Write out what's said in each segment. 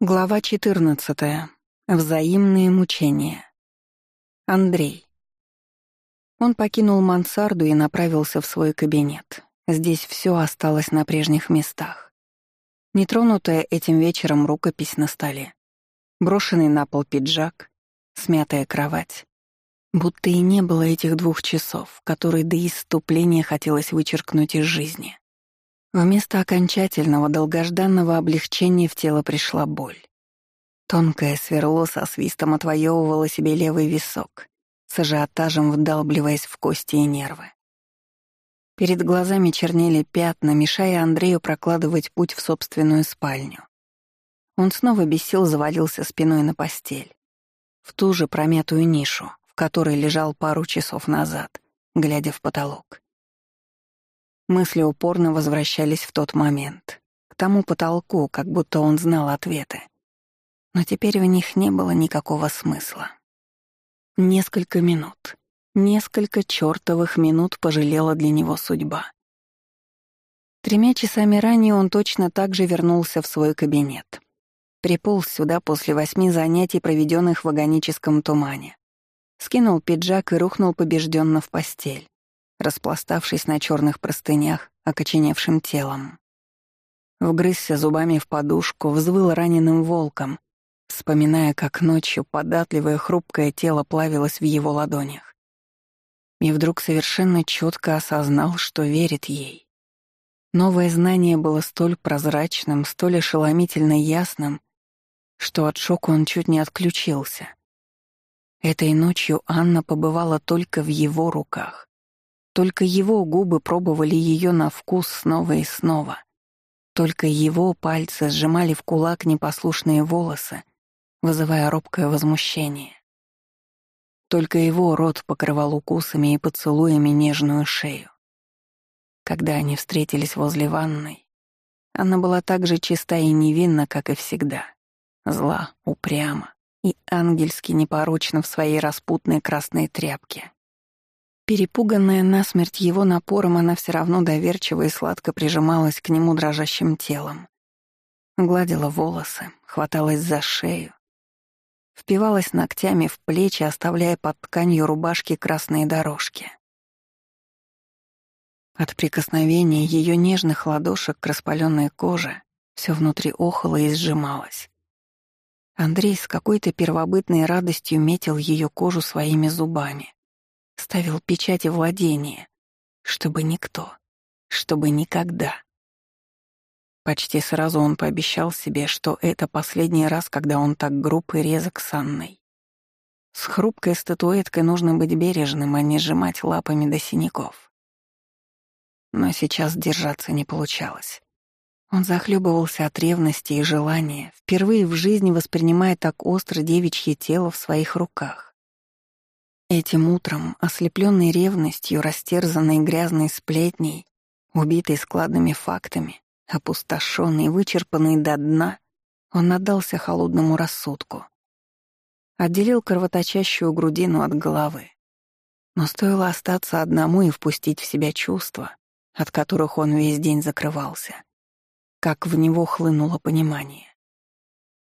Глава 14. Взаимные мучения. Андрей. Он покинул мансарду и направился в свой кабинет. Здесь все осталось на прежних местах. Нетронутая этим вечером рукопись на столе. Брошенный на пол пиджак, смятая кровать. Будто и не было этих двух часов, которые до иступления хотелось вычеркнуть из жизни. Вместо окончательного долгожданного облегчения в тело пришла боль. Тонкое сверло со свистом отвоевывало себе левый висок, с ажиотажем вдалбливаясь в кости и нервы. Перед глазами чернели пятна, мешая Андрею прокладывать путь в собственную спальню. Он снова без сил завалился спиной на постель. В ту же промятую нишу, в которой лежал пару часов назад, глядя в потолок. Мысли упорно возвращались в тот момент, к тому потолку, как будто он знал ответы. Но теперь в них не было никакого смысла. Несколько минут, несколько чертовых минут пожалела для него судьба. Тремя часами ранее он точно так же вернулся в свой кабинет. Приполз сюда после восьми занятий, проведенных в агоническом тумане. Скинул пиджак и рухнул побежденно в постель распластавшись на черных простынях, окоченевшим телом. Вгрызся зубами в подушку, взвыл раненым волком, вспоминая, как ночью податливое хрупкое тело плавилось в его ладонях. И вдруг совершенно четко осознал, что верит ей. Новое знание было столь прозрачным, столь ошеломительно ясным, что от шока он чуть не отключился. Этой ночью Анна побывала только в его руках. Только его губы пробовали ее на вкус снова и снова. Только его пальцы сжимали в кулак непослушные волосы, вызывая робкое возмущение. Только его рот покрывал укусами и поцелуями нежную шею. Когда они встретились возле ванной, она была так же чиста и невинна, как и всегда. Зла, упряма и ангельски непорочна в своей распутной красной тряпке. Перепуганная насмерть его напором, она все равно доверчиво и сладко прижималась к нему дрожащим телом. Гладила волосы, хваталась за шею. Впивалась ногтями в плечи, оставляя под тканью рубашки красные дорожки. От прикосновения ее нежных ладошек к распаленной коже все внутри охало и сжималось. Андрей с какой-то первобытной радостью метил ее кожу своими зубами. Ставил печати владения, чтобы никто, чтобы никогда. Почти сразу он пообещал себе, что это последний раз, когда он так груб и резок с Анной. С хрупкой статуэткой нужно быть бережным, а не сжимать лапами до синяков. Но сейчас держаться не получалось. Он захлебывался от ревности и желания, впервые в жизни воспринимая так остро девичье тело в своих руках. Этим утром, ослепленный ревностью, растерзанный грязной сплетней, убитый складными фактами, опустошенный, вычерпанный до дна, он отдался холодному рассудку. Отделил кровоточащую грудину от головы. Но стоило остаться одному и впустить в себя чувства, от которых он весь день закрывался, как в него хлынуло понимание.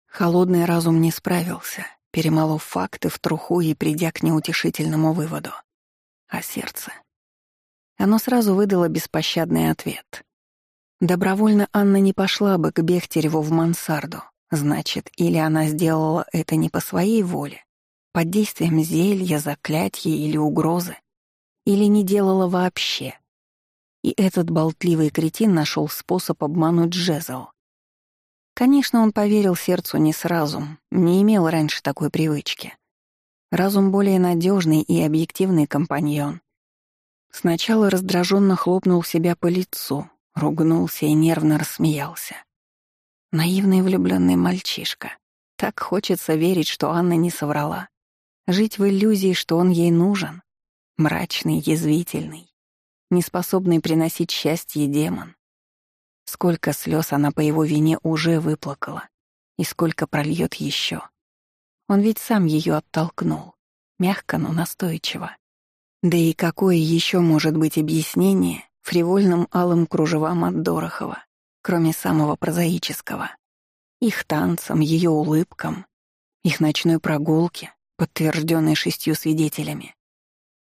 Холодный разум не справился, перемолов факты в труху и придя к неутешительному выводу. А сердце? Оно сразу выдало беспощадный ответ. Добровольно Анна не пошла бы к Бехтереву в мансарду. Значит, или она сделала это не по своей воле, под действием зелья, заклятия или угрозы, или не делала вообще. И этот болтливый кретин нашел способ обмануть Джезел. Конечно, он поверил сердцу не сразу, не имел раньше такой привычки. Разум более надежный и объективный компаньон. Сначала раздраженно хлопнул себя по лицу, ругнулся и нервно рассмеялся. Наивный влюбленный мальчишка. Так хочется верить, что Анна не соврала. Жить в иллюзии, что он ей нужен. Мрачный, язвительный, неспособный приносить счастье демон. Сколько слез она по его вине уже выплакала, и сколько прольет еще. Он ведь сам ее оттолкнул, мягко, но настойчиво. Да и какое еще может быть объяснение фривольным алым кружевам от Дорохова, кроме самого прозаического? Их танцам, ее улыбкам, их ночной прогулке, подтвержденной шестью свидетелями.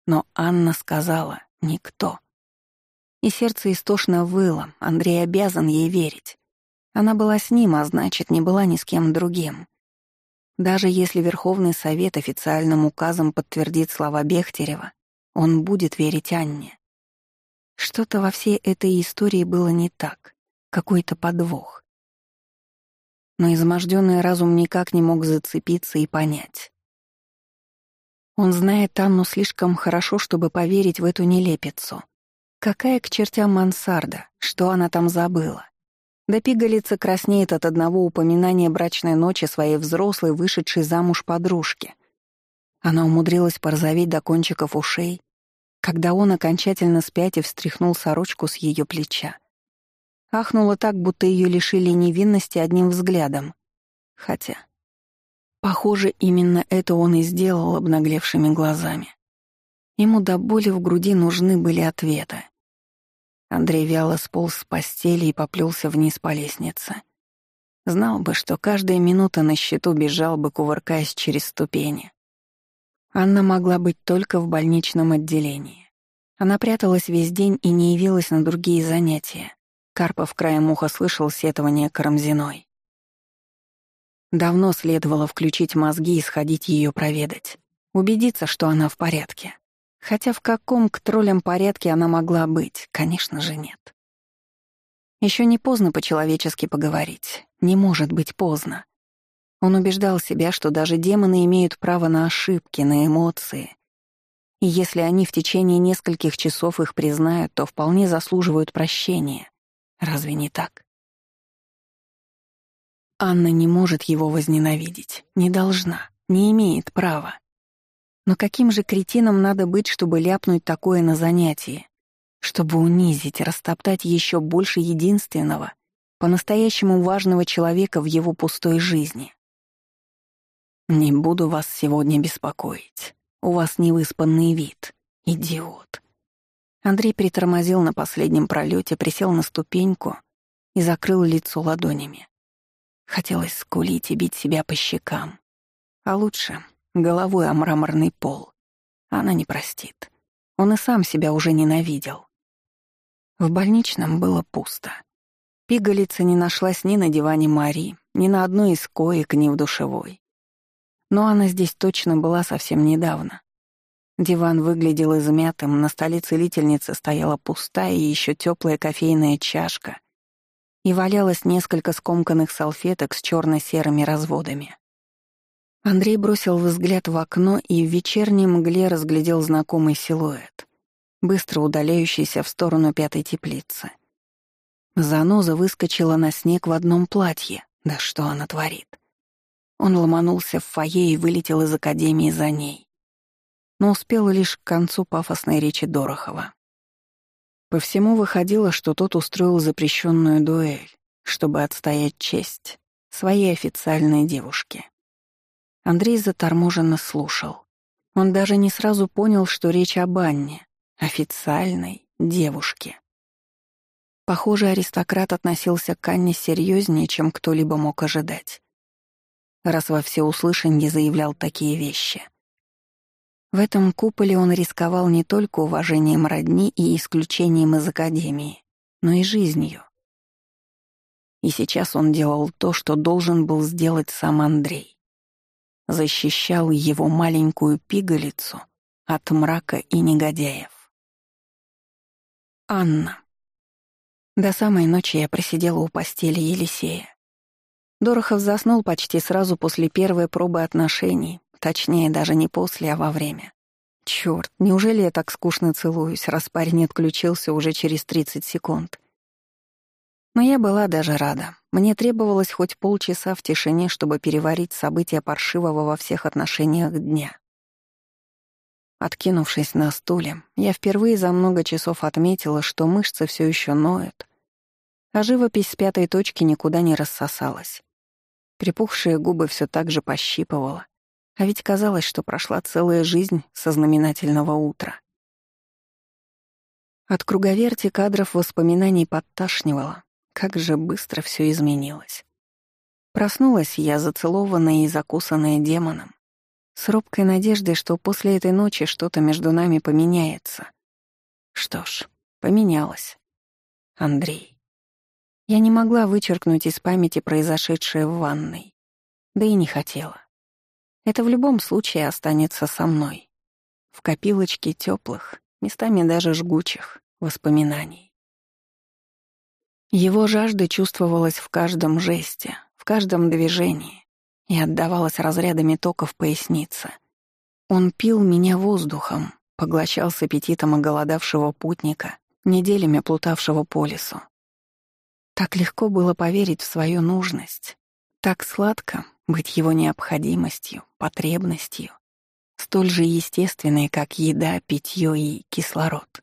Но Анна сказала «никто». И сердце истошно выло, Андрей обязан ей верить. Она была с ним, а значит, не была ни с кем другим. Даже если Верховный Совет официальным указом подтвердит слова Бехтерева, он будет верить Анне. Что-то во всей этой истории было не так, какой-то подвох. Но изможденный разум никак не мог зацепиться и понять. Он знает Анну слишком хорошо, чтобы поверить в эту нелепицу. Какая к чертям мансарда, что она там забыла? Да пигалица краснеет от одного упоминания брачной ночи своей взрослой, вышедшей замуж подружки. Она умудрилась порозоветь до кончиков ушей, когда он, окончательно спятив, встряхнул сорочку с ее плеча. Ахнула так, будто ее лишили невинности одним взглядом. Хотя... Похоже, именно это он и сделал обнаглевшими глазами. Ему до боли в груди нужны были ответы. Андрей вяло сполз с постели и поплелся вниз по лестнице. Знал бы, что каждая минута на счету бежал бы, кувыркаясь через ступени. Анна могла быть только в больничном отделении. Она пряталась весь день и не явилась на другие занятия. Карпов краем уха слышал сетование Карамзиной. Давно следовало включить мозги и сходить ее проведать. Убедиться, что она в порядке. Хотя в каком к троллям порядке она могла быть, конечно же, нет. Еще не поздно по-человечески поговорить. Не может быть поздно. Он убеждал себя, что даже демоны имеют право на ошибки, на эмоции. И если они в течение нескольких часов их признают, то вполне заслуживают прощения. Разве не так? Анна не может его возненавидеть, не должна, не имеет права. Но каким же кретином надо быть, чтобы ляпнуть такое на занятии? Чтобы унизить, растоптать еще больше единственного, по-настоящему важного человека в его пустой жизни. «Не буду вас сегодня беспокоить. У вас невыспанный вид. Идиот». Андрей притормозил на последнем пролете, присел на ступеньку и закрыл лицо ладонями. Хотелось скулить и бить себя по щекам. А лучше головой о мраморный пол. Она не простит. Он и сам себя уже ненавидел. В больничном было пусто. Пигалица не нашлась ни на диване Мари, ни на одной из коек, ни в душевой. Но она здесь точно была совсем недавно. Диван выглядел измятым, на столе целительницы стояла пустая и еще теплая кофейная чашка, и валялось несколько скомканных салфеток с черно-серыми разводами. Андрей бросил взгляд в окно и в вечерней мгле разглядел знакомый силуэт, быстро удаляющийся в сторону пятой теплицы. Заноза выскочила на снег в одном платье. Да что она творит? Он ломанулся в фойе и вылетел из академии за ней. Но успел лишь к концу пафосной речи Дорохова. По всему выходило, что тот устроил запрещенную дуэль, чтобы отстоять честь своей официальной девушки. Андрей заторможенно слушал. Он даже не сразу понял, что речь об Анне, официальной девушке. Похоже, аристократ относился к Анне серьезнее, чем кто-либо мог ожидать. Раз во всеуслышанье заявлял такие вещи. В этом куполе он рисковал не только уважением родни и исключением из академии, но и жизнью. И сейчас он делал то, что должен был сделать сам Андрей защищал его маленькую пигалицу от мрака и негодяев. Анна. До самой ночи я просидела у постели Елисея. Дорохов заснул почти сразу после первой пробы отношений, точнее, даже не после, а во время. Чёрт, неужели я так скучно целуюсь, раз парень отключился уже через 30 секунд? Но я была даже рада. Мне требовалось хоть полчаса в тишине, чтобы переварить события паршивого во всех отношениях дня. Откинувшись на стуле, я впервые за много часов отметила, что мышцы все еще ноют, а живопись с пятой точки никуда не рассосалась. Припухшие губы все так же пощипывала, а ведь казалось, что прошла целая жизнь со знаменательного утра. От круговерти кадров воспоминаний подташнивало, как же быстро все изменилось. Проснулась я, зацелованная и закусанная демоном, с робкой надеждой, что после этой ночи что-то между нами поменяется. Что ж, поменялось. Андрей. Я не могла вычеркнуть из памяти произошедшее в ванной. Да и не хотела. Это в любом случае останется со мной. В копилочке теплых, местами даже жгучих воспоминаний. Его жажда чувствовалась в каждом жесте, в каждом движении и отдавалась разрядами тока в пояснице. Он пил меня воздухом, поглощал с аппетитом оголодавшего путника, неделями плутавшего по лесу. Так легко было поверить в свою нужность, так сладко быть его необходимостью, потребностью, столь же естественной, как еда, питье и кислород.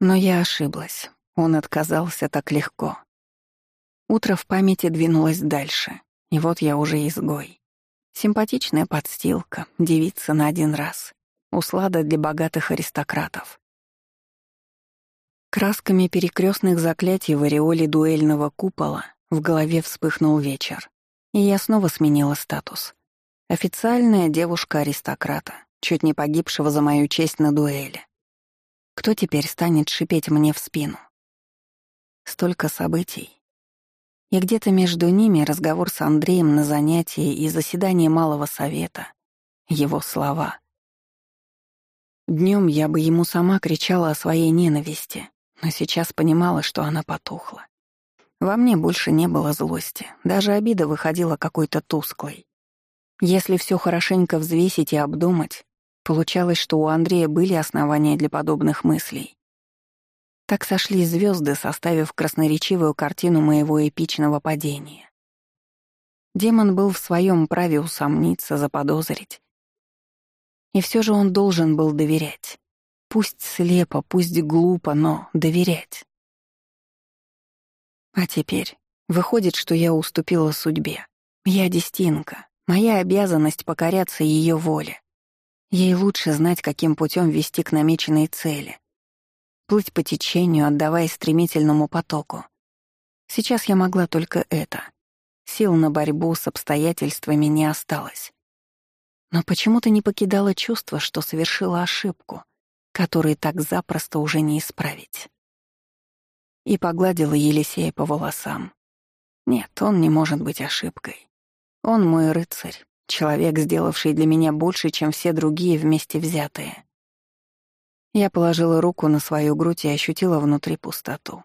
Но я ошиблась. Он отказался так легко. Утро в памяти двинулось дальше, и вот я уже изгой. Симпатичная подстилка, девица на один раз. Услада для богатых аристократов. Красками перекрестных заклятий в ореоле дуэльного купола в голове вспыхнул вечер. И я снова сменила статус. Официальная девушка-аристократа, чуть не погибшего за мою честь на дуэли. Кто теперь станет шипеть мне в спину? Столько событий. И где-то между ними разговор с Андреем на занятии и заседание Малого Совета. Его слова. Днем я бы ему сама кричала о своей ненависти, но сейчас понимала, что она потухла. Во мне больше не было злости, даже обида выходила какой-то тусклой. Если все хорошенько взвесить и обдумать, получалось, что у Андрея были основания для подобных мыслей. Так сошли звезды, составив красноречивую картину моего эпичного падения. Демон был в своем праве усомниться, заподозрить. И все же он должен был доверять. Пусть слепо, пусть глупо, но доверять. А теперь выходит, что я уступила судьбе. Я дестинка. Моя обязанность покоряться ее воле. Ей лучше знать, каким путем вести к намеченной цели. Плыть по течению, отдавая стремительному потоку. Сейчас я могла только это. Сил на борьбу с обстоятельствами не осталось. Но почему-то не покидало чувство, что совершила ошибку, которую так запросто уже не исправить и погладила Елисея по волосам. Нет, он не может быть ошибкой. Он мой рыцарь, человек, сделавший для меня больше, чем все другие вместе взятые. Я положила руку на свою грудь и ощутила внутри пустоту.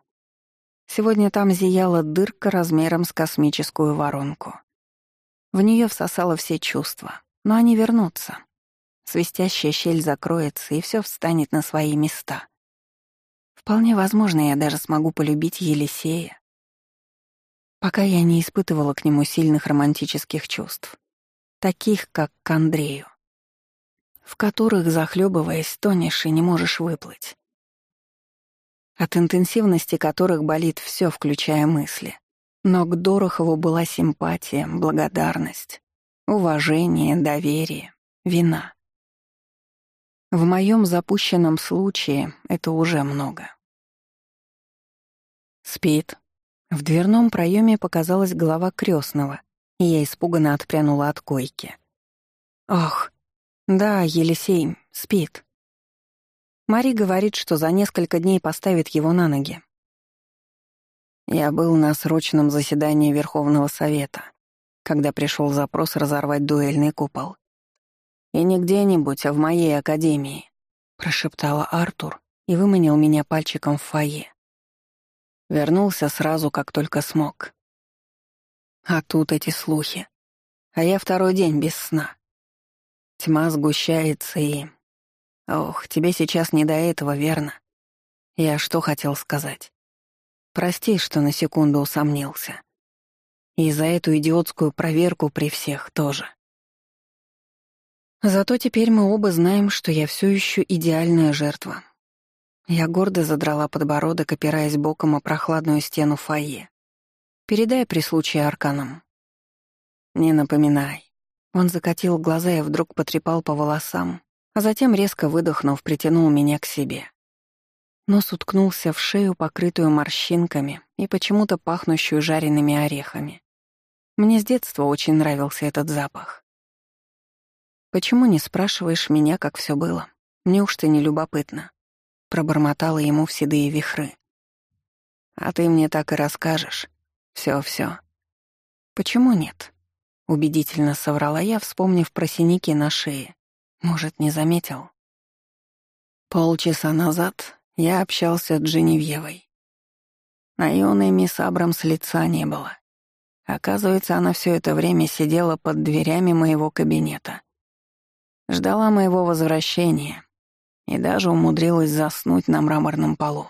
Сегодня там зияла дырка размером с космическую воронку. В нее всосало все чувства, но они вернутся. Свистящая щель закроется, и все встанет на свои места. Вполне возможно, я даже смогу полюбить Елисея. Пока я не испытывала к нему сильных романтических чувств, таких, как к Андрею, в которых, захлебываясь, тонешь и не можешь выплыть. От интенсивности которых болит все, включая мысли. Но к Дорохову была симпатия, благодарность, уважение, доверие, вина. В моем запущенном случае это уже много. Спит. В дверном проеме показалась голова крестного, и я испуганно отпрянула от койки. Ох, да, Елисей спит. Мари говорит, что за несколько дней поставит его на ноги. Я был на срочном заседании Верховного Совета, когда пришел запрос разорвать дуэльный купол. «И не где-нибудь, а в моей академии», — прошептала Артур и выманил меня пальчиком в фойе. Вернулся сразу, как только смог. А тут эти слухи. А я второй день без сна. Тьма сгущается и... Ох, тебе сейчас не до этого, верно? Я что хотел сказать? Прости, что на секунду усомнился. И за эту идиотскую проверку при всех тоже. Зато теперь мы оба знаем, что я все еще идеальная жертва. Я гордо задрала подбородок, опираясь боком о прохладную стену фойе. «Передай при случае арканам». «Не напоминай». Он закатил глаза и вдруг потрепал по волосам, а затем, резко выдохнув, притянул меня к себе. Нос уткнулся в шею, покрытую морщинками и почему-то пахнущую жареными орехами. Мне с детства очень нравился этот запах. «Почему не спрашиваешь меня, как все было? Неужто не любопытно?» Пробормотала ему в седые вихры. «А ты мне так и расскажешь. Все-все». «Почему нет?» Убедительно соврала я, вспомнив про синяки на шее. Может, не заметил? Полчаса назад я общался с Дженевьевой. На юной мисс Абрамс лица не было. Оказывается, она все это время сидела под дверями моего кабинета. Ждала моего возвращения и даже умудрилась заснуть на мраморном полу.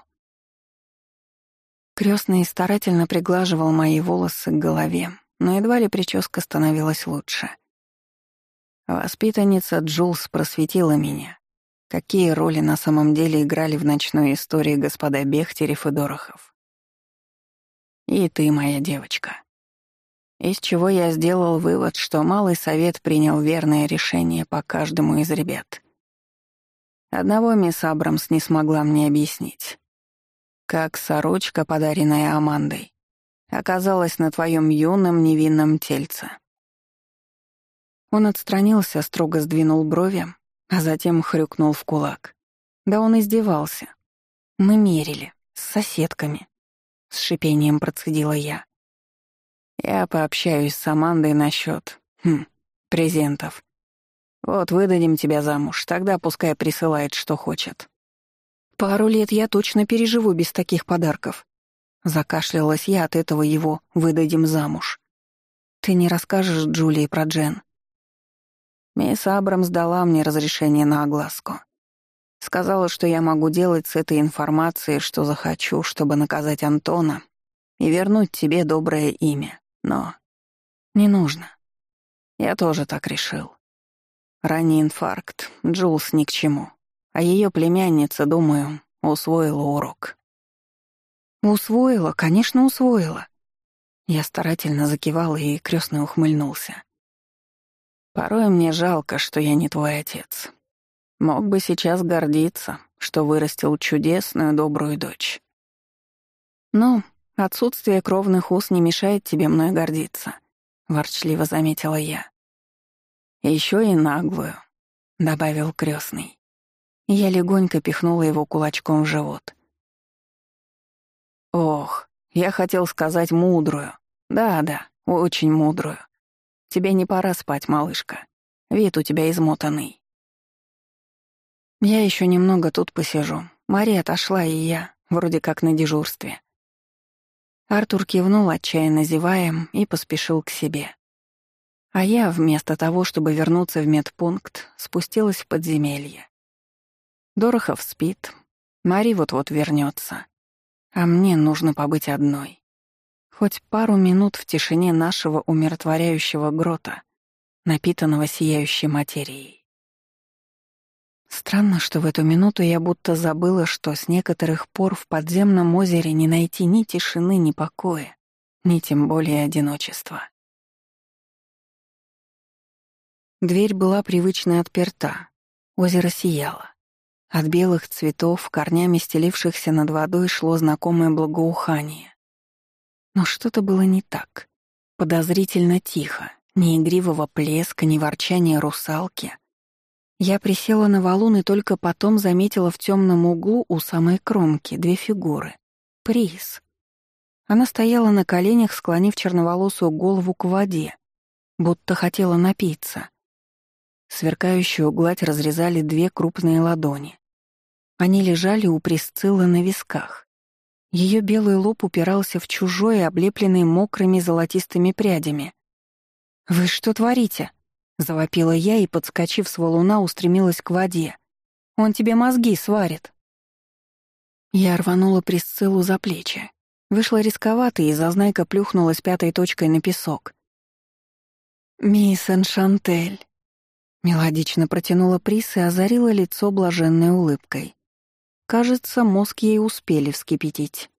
Крестный старательно приглаживал мои волосы к голове, но едва ли прическа становилась лучше. Воспитанница Джулс просветила меня, какие роли на самом деле играли в ночной истории господа Бехтерев и Дорохов. И ты, моя девочка. Из чего я сделал вывод, что Малый Совет принял верное решение по каждому из ребят. Одного мисс Абрамс не смогла мне объяснить. Как сорочка, подаренная Амандой, оказалась на твоем юном невинном тельце. Он отстранился, строго сдвинул брови, а затем хрюкнул в кулак. Да он издевался. Мы мерили, с соседками. С шипением процедила я. Я пообщаюсь с Амандой насчет, хм, презентов. Вот выдадим тебя замуж, тогда пускай присылает, что хочет. Пару лет я точно переживу без таких подарков. Закашлялась я от этого его «выдадим замуж». Ты не расскажешь Джулии про Джен? Мисс Абрамс дала мне разрешение на огласку. Сказала, что я могу делать с этой информацией, что захочу, чтобы наказать Антона и вернуть тебе доброе имя. Но не нужно. Я тоже так решил. Ранний инфаркт, Джулс ни к чему. А ее племянница, думаю, усвоила урок. Усвоила, конечно, усвоила. Я старательно закивал и крестно ухмыльнулся. Порой мне жалко, что я не твой отец. Мог бы сейчас гордиться, что вырастил чудесную добрую дочь. Но отсутствие кровных уз не мешает тебе мной гордиться, ворчливо заметила я. Еще и наглую, добавил крестный. Я легонько пихнула его кулачком в живот. Ох, я хотел сказать мудрую. Да-да, очень мудрую. Тебе не пора спать, малышка. Вид у тебя измотанный. Я еще немного тут посижу. Мария отошла, и я, вроде как на дежурстве. Артур кивнул, отчаянно зевая, и поспешил к себе. А я, вместо того, чтобы вернуться в медпункт, спустилась в подземелье. Дорохов спит, Мари вот-вот вернется, а мне нужно побыть одной. Хоть пару минут в тишине нашего умиротворяющего грота, напитанного сияющей материей. Странно, что в эту минуту я будто забыла, что с некоторых пор в подземном озере не найти ни тишины, ни покоя, ни тем более одиночества. Дверь была привычно отперта. Озеро сияло. От белых цветов, корнями стелившихся над водой, шло знакомое благоухание. Но что-то было не так. Подозрительно тихо, ни игривого плеска, ни ворчания русалки. Я присела на валун и только потом заметила в темном углу у самой кромки две фигуры. Приз. Она стояла на коленях, склонив черноволосую голову к воде, будто хотела напиться. Сверкающую гладь разрезали две крупные ладони. Они лежали у Присциллы на висках. Ее белый лоб упирался в чужой, облепленный мокрыми золотистыми прядями. «Вы что творите?» — завопила я и, подскочив с валуна, устремилась к воде. «Он тебе мозги сварит». Я рванула Присциллу за плечи. Вышла рисковато, и зазнайка плюхнулась пятой точкой на песок. «Мисс Эншантель», — мелодично протянула Прис и озарила лицо блаженной улыбкой. Кажется, мозг ей успели вскипятить.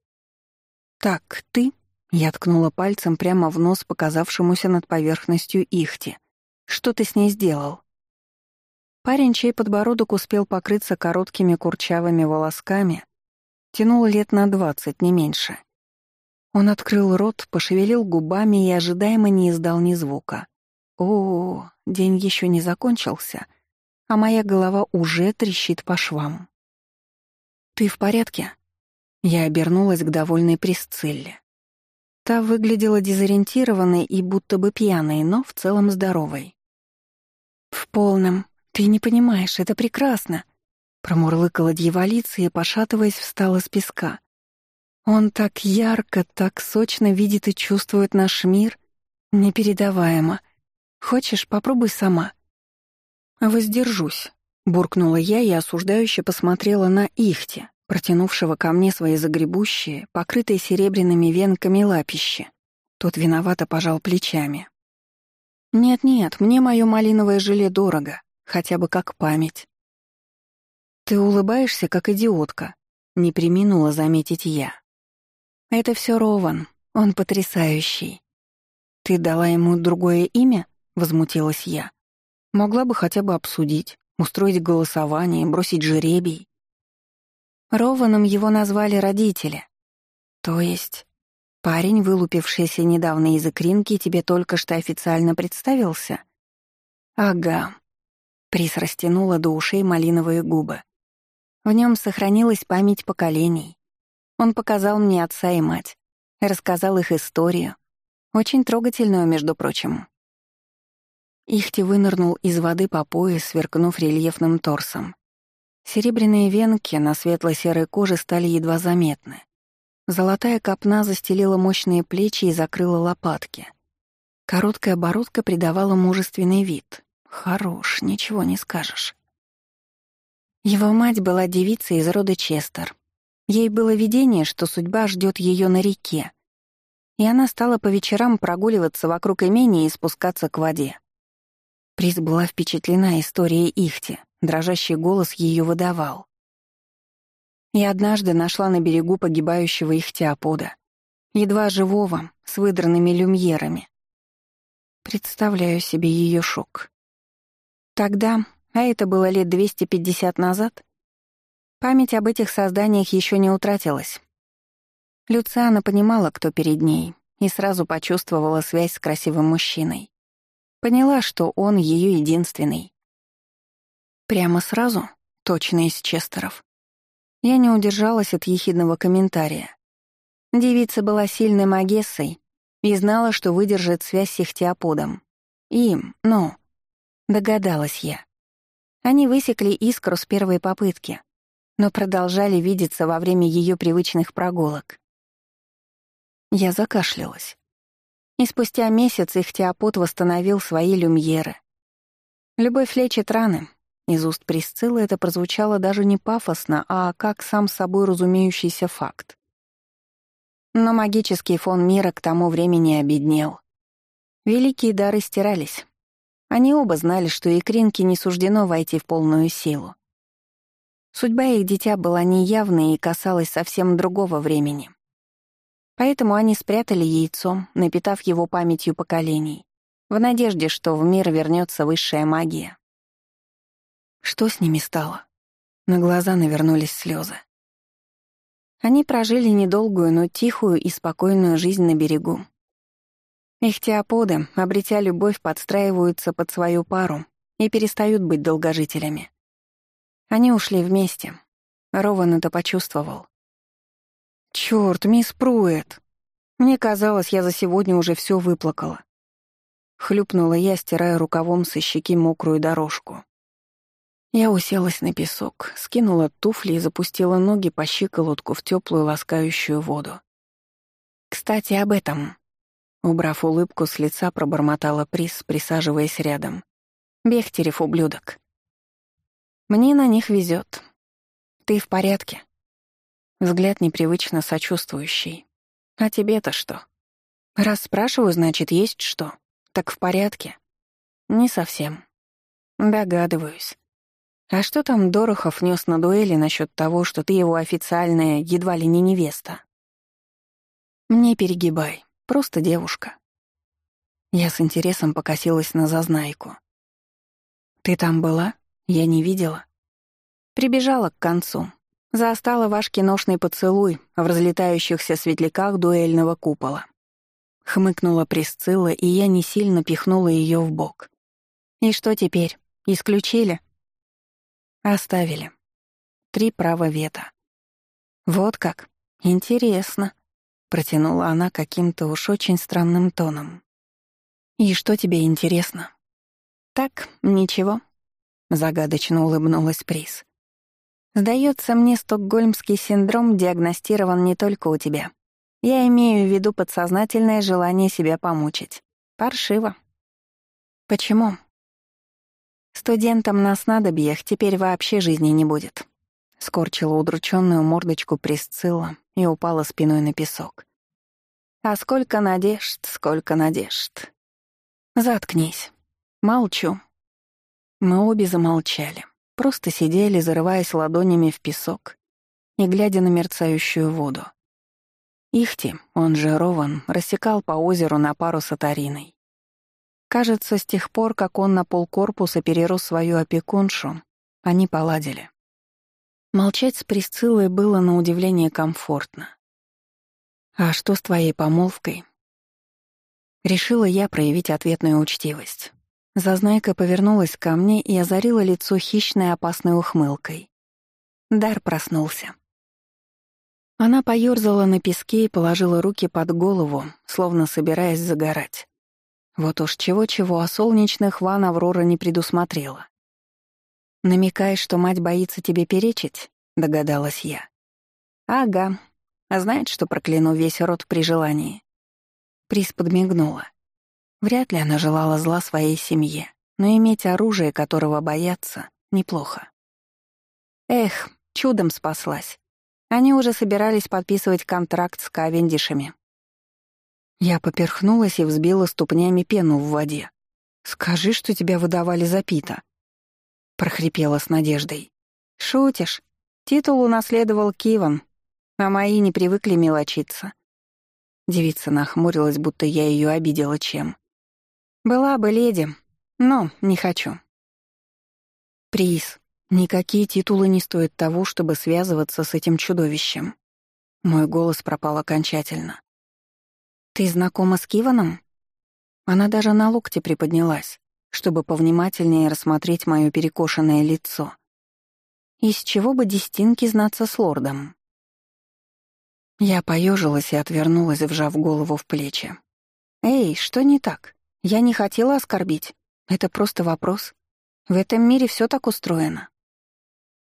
«Так, ты...» — я ткнула пальцем прямо в нос, показавшемуся над поверхностью ихти. «Что ты с ней сделал?» Парень, чей подбородок успел покрыться короткими курчавыми волосками, тянул лет на двадцать, не меньше. Он открыл рот, пошевелил губами и ожидаемо не издал ни звука. О, день еще не закончился, а моя голова уже трещит по швам. «Ты в порядке?» Я обернулась к довольной Присцилле. Та выглядела дезориентированной и будто бы пьяной, но в целом здоровой. «В полном. Ты не понимаешь, это прекрасно!» Промурлыкала дьяволица и, пошатываясь, встала с песка. Он так ярко, так сочно видит и чувствует наш мир. Непередаваемо. Хочешь, попробуй сама. Воздержусь, буркнула я и осуждающе посмотрела на Ихти, протянувшего ко мне свои загребущие, покрытые серебряными венками лапищи. Тот виновато пожал плечами. «Нет-нет, мне мое малиновое желе дорого, хотя бы как память». «Ты улыбаешься, как идиотка», — не приминула заметить я. «Это все Рован, он потрясающий». «Ты дала ему другое имя?» — возмутилась я. «Могла бы хотя бы обсудить, устроить голосование, бросить жеребий». Рованом его назвали родители. То есть парень, вылупившийся недавно из икринки, тебе только что официально представился? Ага. Прис растянула до ушей малиновые губы. В нем сохранилась память поколений. Он показал мне отца и мать, рассказал их историю, очень трогательную, между прочим. Ихти вынырнул из воды по пояс, сверкнув рельефным торсом. Серебряные венки на светло-серой коже стали едва заметны. Золотая копна застелила мощные плечи и закрыла лопатки. Короткая бородка придавала мужественный вид. Хорош, ничего не скажешь. Его мать была девицей из рода Честер, Ей было видение, что судьба ждет ее на реке, и она стала по вечерам прогуливаться вокруг имения и спускаться к воде. Приз была впечатлена историей Ихти, дрожащий голос ее выдавал. И однажды нашла на берегу погибающего Ихтиопода, едва живого, с выдранными люмьерами. Представляю себе ее шок. Тогда, а это было лет 250 назад, Память об этих созданиях еще не утратилась. Люциана понимала, кто перед ней, и сразу почувствовала связь с красивым мужчиной. Поняла, что он ее единственный. Прямо сразу, точно из Честеров. Я не удержалась от ехидного комментария. Девица была сильной магессой и знала, что выдержит связь с ихтиоподом. Им, ну, догадалась я. Они высекли искру с первой попытки, но продолжали видеться во время ее привычных прогулок. Я закашлялась. И спустя месяц их теопот восстановил свои люмьеры. Любовь лечит раны. Из уст Присциллы это прозвучало даже не пафосно, а как сам собой разумеющийся факт. Но магический фон мира к тому времени обеднел. Великие дары стирались. Они оба знали, что икринке не суждено войти в полную силу. Судьба их дитя была неявной и касалась совсем другого времени. Поэтому они спрятали яйцо, напитав его памятью поколений, в надежде, что в мир вернется высшая магия. Что с ними стало? На глаза навернулись слезы. Они прожили недолгую, но тихую и спокойную жизнь на берегу. Их теоподы, обретя любовь, подстраиваются под свою пару и перестают быть долгожителями. Они ушли вместе. Рован это почувствовал. «Чёрт, мисс Пруэт! Мне казалось, я за сегодня уже всё выплакала». Хлюпнула я, стирая рукавом со щеки мокрую дорожку. Я уселась на песок, скинула туфли и запустила ноги по щиколотку в тёплую ласкающую воду. «Кстати, об этом», — убрав улыбку с лица, пробормотала приз, присаживаясь рядом. «Бехтерев, ублюдок. Мне на них везет. Ты в порядке. Взгляд непривычно сочувствующий. А тебе-то что? Раз спрашиваю, значит, есть что. Так в порядке? Не совсем. Догадываюсь. А что там Дорохов нес на дуэли насчет того, что ты его официальная, едва ли не невеста? Не перегибай, просто девушка. Я с интересом покосилась на зазнайку. Ты там была? Я не видела. Прибежала к концу. Застала ваш киношный поцелуй в разлетающихся светляках дуэльного купола. Хмыкнула Присцилла, и я не сильно пихнула ее в бок. И что теперь? Исключили? Оставили. Три права вето. Вот как. Интересно. Протянула она каким-то уж очень странным тоном. «И что тебе интересно?» «Так, ничего», — загадочно улыбнулась Приз. Сдается мне, стокгольмский синдром диагностирован не только у тебя. Я имею в виду подсознательное желание себя помучить. Паршиво. Почему? Студентам на снадобьях теперь вообще жизни не будет. Скорчила удрученную мордочку Присцилла и упала спиной на песок. А сколько надежд, сколько надежд. Заткнись. Молчу. Мы обе замолчали. Просто сидели, зарываясь ладонями в песок и глядя на мерцающую воду. Ихти, он же Рован, рассекал по озеру на пару с Атариной. Кажется, с тех пор, как он на полкорпуса перерос свою опекуншу, они поладили. Молчать с Присциллой было на удивление комфортно. «А что с твоей помолвкой?» Решила я проявить ответную учтивость. Зазнайка повернулась ко мне и озарила лицо хищной опасной ухмылкой. Дар проснулся. Она поёрзала на песке и положила руки под голову, словно собираясь загорать. Вот уж чего-чего, а солнечных ван Аврора не предусмотрела. «Намекаешь, что мать боится тебе перечить?» — догадалась я. «Ага. А знает, что прокляну весь род при желании». Прис подмигнула. Вряд ли она желала зла своей семье, но иметь оружие, которого бояться, неплохо. Эх, чудом спаслась. Они уже собирались подписывать контракт с Кавендишами. Я поперхнулась и взбила ступнями пену в воде. «Скажи, что тебя выдавали за Пита», — прохрипела с надеждой. «Шутишь? Титул унаследовал Киван, а мои не привыкли мелочиться». Девица нахмурилась, будто я ее обидела чем. Была бы леди, но не хочу. Приз. Никакие титулы не стоят того, чтобы связываться с этим чудовищем. Мой голос пропал окончательно. Ты знакома с Киваном? Она даже на локте приподнялась, чтобы повнимательнее рассмотреть мое перекошенное лицо. Из чего бы дестинки знаться с лордом? Я поежилась и отвернулась, вжав голову в плечи. «Эй, что не так?» Я не хотела оскорбить. Это просто вопрос. В этом мире все так устроено.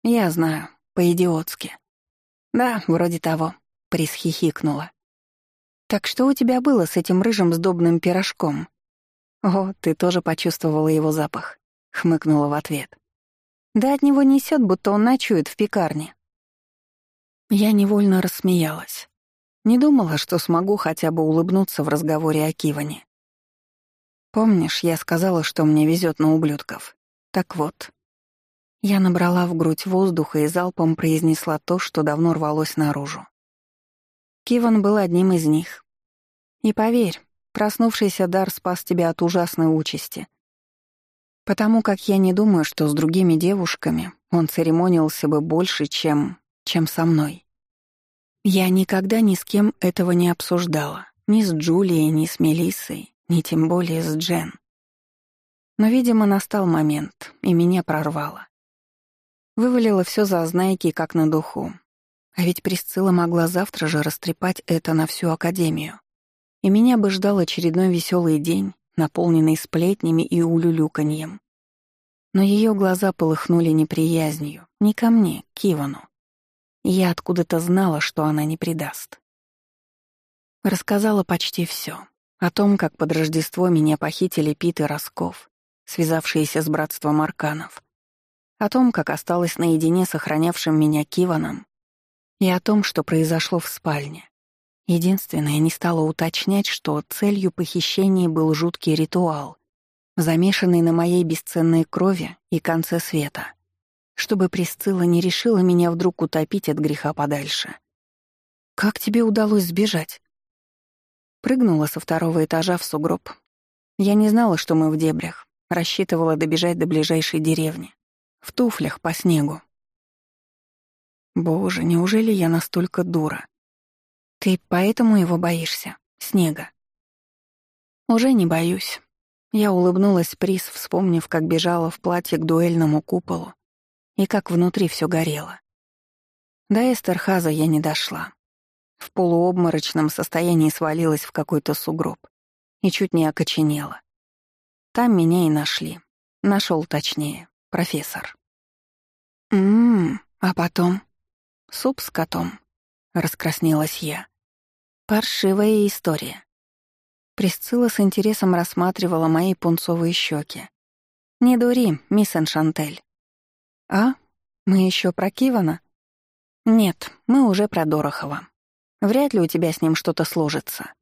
Я знаю, по-идиотски. Да, вроде того, Прис хихикнула. Так что у тебя было с этим рыжим сдобным пирожком? О, ты тоже почувствовала его запах, хмыкнула в ответ. Да от него несет, будто он ночует в пекарне. Я невольно рассмеялась. Не думала, что смогу хотя бы улыбнуться в разговоре о Киване. Помнишь, я сказала, что мне везет на ублюдков? Так вот. Я набрала в грудь воздуха и залпом произнесла то, что давно рвалось наружу. Киван был одним из них. И поверь, проснувшийся дар спас тебя от ужасной участи. Потому как я не думаю, что с другими девушками он церемонился бы больше, чем... чем со мной. Я никогда ни с кем этого не обсуждала. Ни с Джулией, ни с Мелиссой ни тем более с Джен. Но, видимо, настал момент, и меня прорвало. Вывалило все за ознайки, как на духу. А ведь Присцилла могла завтра же растрепать это на всю Академию. И меня бы ждал очередной веселый день, наполненный сплетнями и улюлюканьем. Но ее глаза полыхнули неприязнью, не ко мне, к Ивану. я откуда-то знала, что она не предаст. Рассказала почти все. О том, как под Рождество меня похитили Пит и Росков, связавшиеся с братством Арканов. О том, как осталась наедине с охранявшим меня Киваном. И о том, что произошло в спальне. Единственное, не стала уточнять, что целью похищения был жуткий ритуал, замешанный на моей бесценной крови и конце света, чтобы Присцилла не решила меня вдруг утопить от греха подальше. «Как тебе удалось сбежать?» Прыгнула со второго этажа в сугроб. Я не знала, что мы в дебрях. Рассчитывала добежать до ближайшей деревни. В туфлях по снегу. Боже, неужели я настолько дура? Ты поэтому его боишься? Снега? Уже не боюсь. Я улыбнулась приз, вспомнив, как бежала в платье к дуэльному куполу и как внутри все горело. До Эстерхаза я не дошла. В полуобморочном состоянии свалилась в какой-то сугроб и чуть не окоченела. Там меня и нашли. Нашел точнее, профессор. «Ммм, а потом?» «Суп с котом», — раскраснелась я. «Паршивая история». Присцилла с интересом рассматривала мои пунцовые щеки. «Не дури, мисс Эншантель». «А? Мы еще про Кивана?» «Нет, мы уже про Дорохова. Вряд ли у тебя с ним что-то сложится».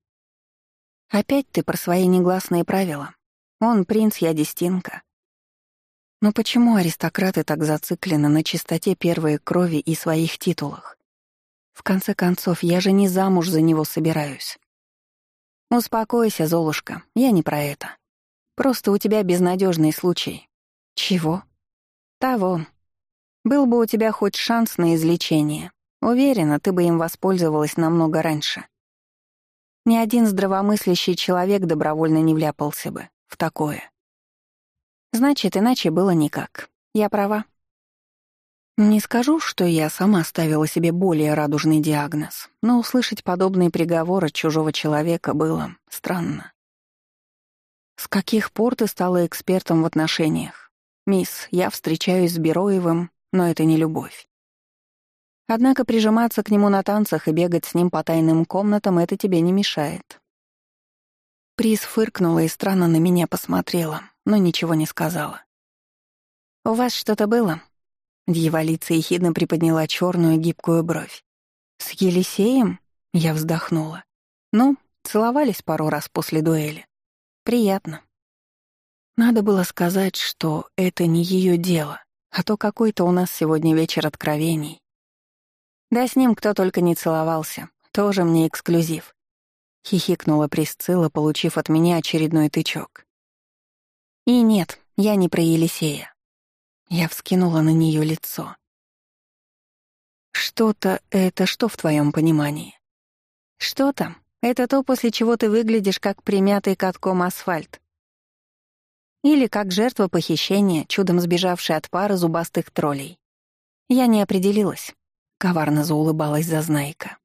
«Опять ты про свои негласные правила. Он принц, я дестинка. Но почему аристократы так зациклены на чистоте первой крови и своих титулах? В конце концов, я же не замуж за него собираюсь. Успокойся, Золушка, я не про это. Просто у тебя безнадежный случай. Чего? Того. Был бы у тебя хоть шанс на излечение. Уверена, ты бы им воспользовалась намного раньше. Ни один здравомыслящий человек добровольно не вляпался бы в такое. Значит, иначе было никак. Я права. Не скажу, что я сама ставила себе более радужный диагноз, но услышать подобный приговор от чужого человека было странно. С каких пор ты стала экспертом в отношениях? Мисс, я встречаюсь с Бероевым, но это не любовь. Однако прижиматься к нему на танцах и бегать с ним по тайным комнатам это тебе не мешает. Приз фыркнула и странно на меня посмотрела но ничего не сказала. «У вас что-то было?» Дьяволица ехидно приподняла черную гибкую бровь. «С Елисеем?» — я вздохнула. «Ну, целовались пару раз после дуэли. Приятно». Надо было сказать, что это не ее дело, а то какой-то у нас сегодня вечер откровений. Да с ним кто только не целовался, тоже мне эксклюзив. Хихикнула Присцилла, получив от меня очередной тычок. И нет, я не про Елисея. Я вскинула на нее лицо. Что-то — это что в твоем понимании? Что-то — это то, после чего ты выглядишь как примятый катком асфальт. Или как жертва похищения, чудом сбежавшая от пары зубастых троллей. Я не определилась. Коварно заулыбалась Зазнайка.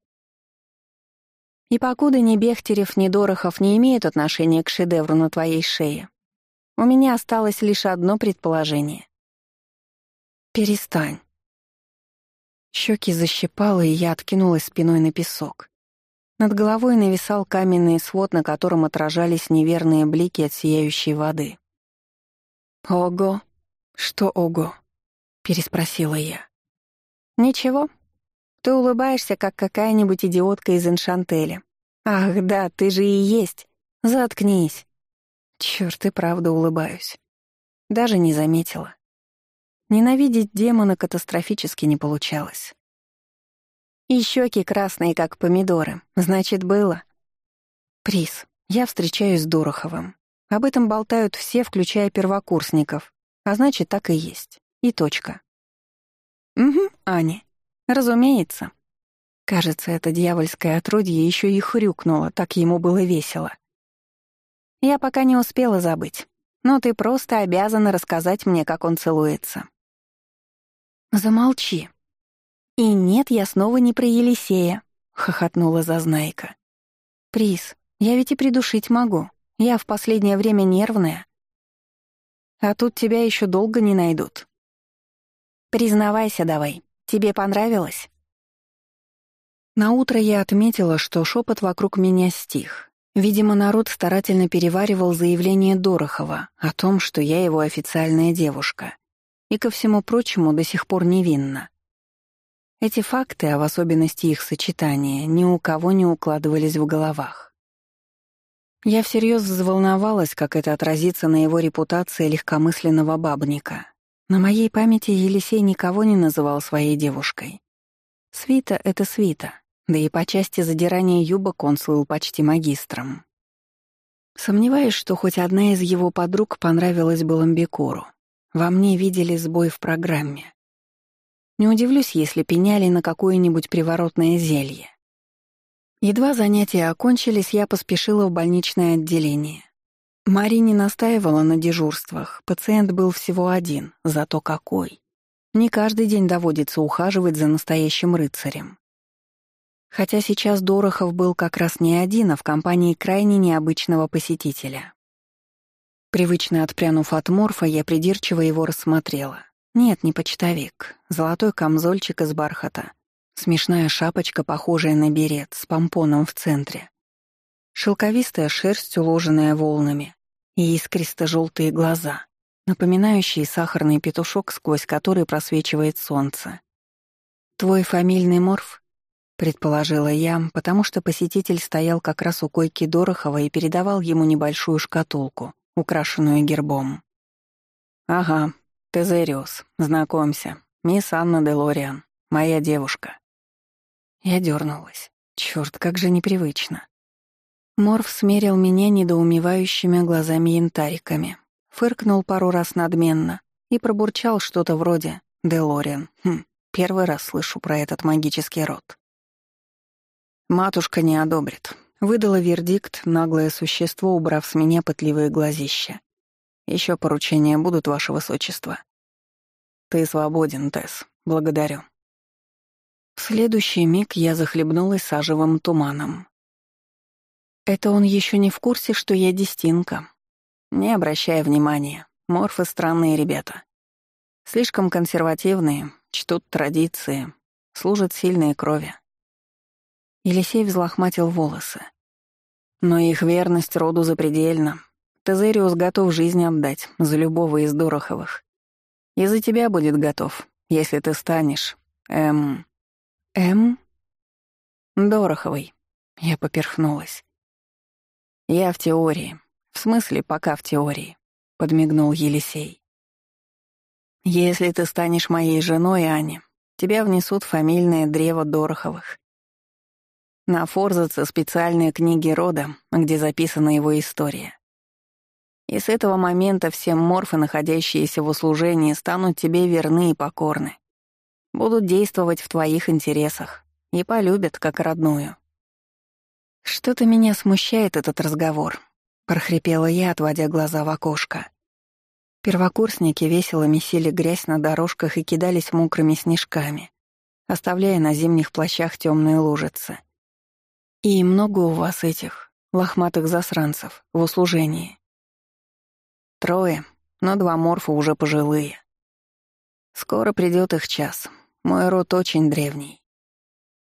И покуда ни Бехтерев, ни Дорохов не имеют отношения к шедевру на твоей шее, у меня осталось лишь одно предположение. «Перестань». Щеки защипало, и я откинулась спиной на песок. Над головой нависал каменный свод, на котором отражались неверные блики от сияющей воды. «Ого! Что ого?» — переспросила я. «Ничего. Ты улыбаешься, как какая-нибудь идиотка из Эншантеля. Ах, да, ты же и есть. Заткнись. Чёрт, и правда улыбаюсь. Даже не заметила. Ненавидеть демона катастрофически не получалось. И щеки красные, как помидоры. Значит, было. Приз. Я встречаюсь с Дороховым. Об этом болтают все, включая первокурсников. А значит, так и есть. И точка. Угу, Аня. Разумеется. Кажется, это дьявольское отродье еще и хрюкнуло, так ему было весело. Я пока не успела забыть, но ты просто обязана рассказать мне, как он целуется». «Замолчи». «И нет, я снова не про Елисея», — хохотнула Зазнайка. «Приз, я ведь и придушить могу. Я в последнее время нервная. А тут тебя еще долго не найдут». «Признавайся давай, тебе понравилось?» На утро я отметила, что шепот вокруг меня стих, Видимо, народ старательно переваривал заявление Дорохова о том, что я его официальная девушка, и, ко всему прочему, до сих пор невинна. Эти факты, а в особенности их сочетание, ни у кого не укладывались в головах. Я всерьез взволновалась, как это отразится на его репутации легкомысленного бабника. На моей памяти Елисей никого не называл своей девушкой. Свита — это свита, да и по части задирания юбок он слыл почти магистром. Сомневаюсь, что хоть одна из его подруг понравилась бы Ламбекуру. Во мне видели сбой в программе. Не удивлюсь, если пеняли на какое-нибудь приворотное зелье. Едва занятия окончились, я поспешила в больничное отделение. Мари не настаивала на дежурствах, пациент был всего один, зато какой. Не каждый день доводится ухаживать за настоящим рыцарем. Хотя сейчас Дорохов был как раз не один, а в компании крайне необычного посетителя. Привычно отпрянув от морфа, я придирчиво его рассмотрела. Нет, не почтовик. Золотой камзольчик из бархата. Смешная шапочка, похожая на берет, с помпоном в центре. Шелковистая шерсть, уложенная волнами, и искристо-желтые глаза, напоминающие сахарный петушок, сквозь который просвечивает солнце. «Твой фамильный морф?» — предположила я, потому что посетитель стоял как раз у койки Дорохова и передавал ему небольшую шкатулку, украшенную гербом. «Ага, Тезериус, знакомься, мисс Анна Делориан, моя девушка». Я дернулась. Черт, как же непривычно. Морф смерил меня недоумевающими глазами-янтариками, фыркнул пару раз надменно и пробурчал что-то вроде «Делориан». Хм, первый раз слышу про этот магический род. «Матушка не одобрит», — выдала вердикт наглое существо, убрав с меня пытливые глазища. Еще поручения будут, ваше высочество». «Ты свободен, Тесс. Благодарю». В следующий миг я захлебнулась сажевым туманом. Это он еще не в курсе, что я дестинка. Не обращая внимания, морфы — странные ребята. Слишком консервативные, чтут традиции, служат сильной крови. Елисей взлохматил волосы. Но их верность роду запредельна. Тезериус готов жизнь отдать за любого из Дороховых. И за тебя будет готов, если ты станешь, эм... Эм? Дороховой. Я поперхнулась. «Я в теории. В смысле, пока в теории», — подмигнул Елисей. «Если ты станешь моей женой, Аня, тебя внесут в фамильное древо Дороховых. На Форзаце специальные книги рода, где записана его история. И с этого момента все морфы, находящиеся в услужении, станут тебе верны и покорны. Будут действовать в твоих интересах и полюбят как родную. «Что-то меня смущает этот разговор», — прохрипела я, отводя глаза в окошко. Первокурсники весело месили грязь на дорожках и кидались мокрыми снежками, оставляя на зимних плащах темные лужицы. «И много у вас этих, лохматых засранцев, в услужении?» «Трое, но два морфа уже пожилые. Скоро придет их час. Мой род очень древний.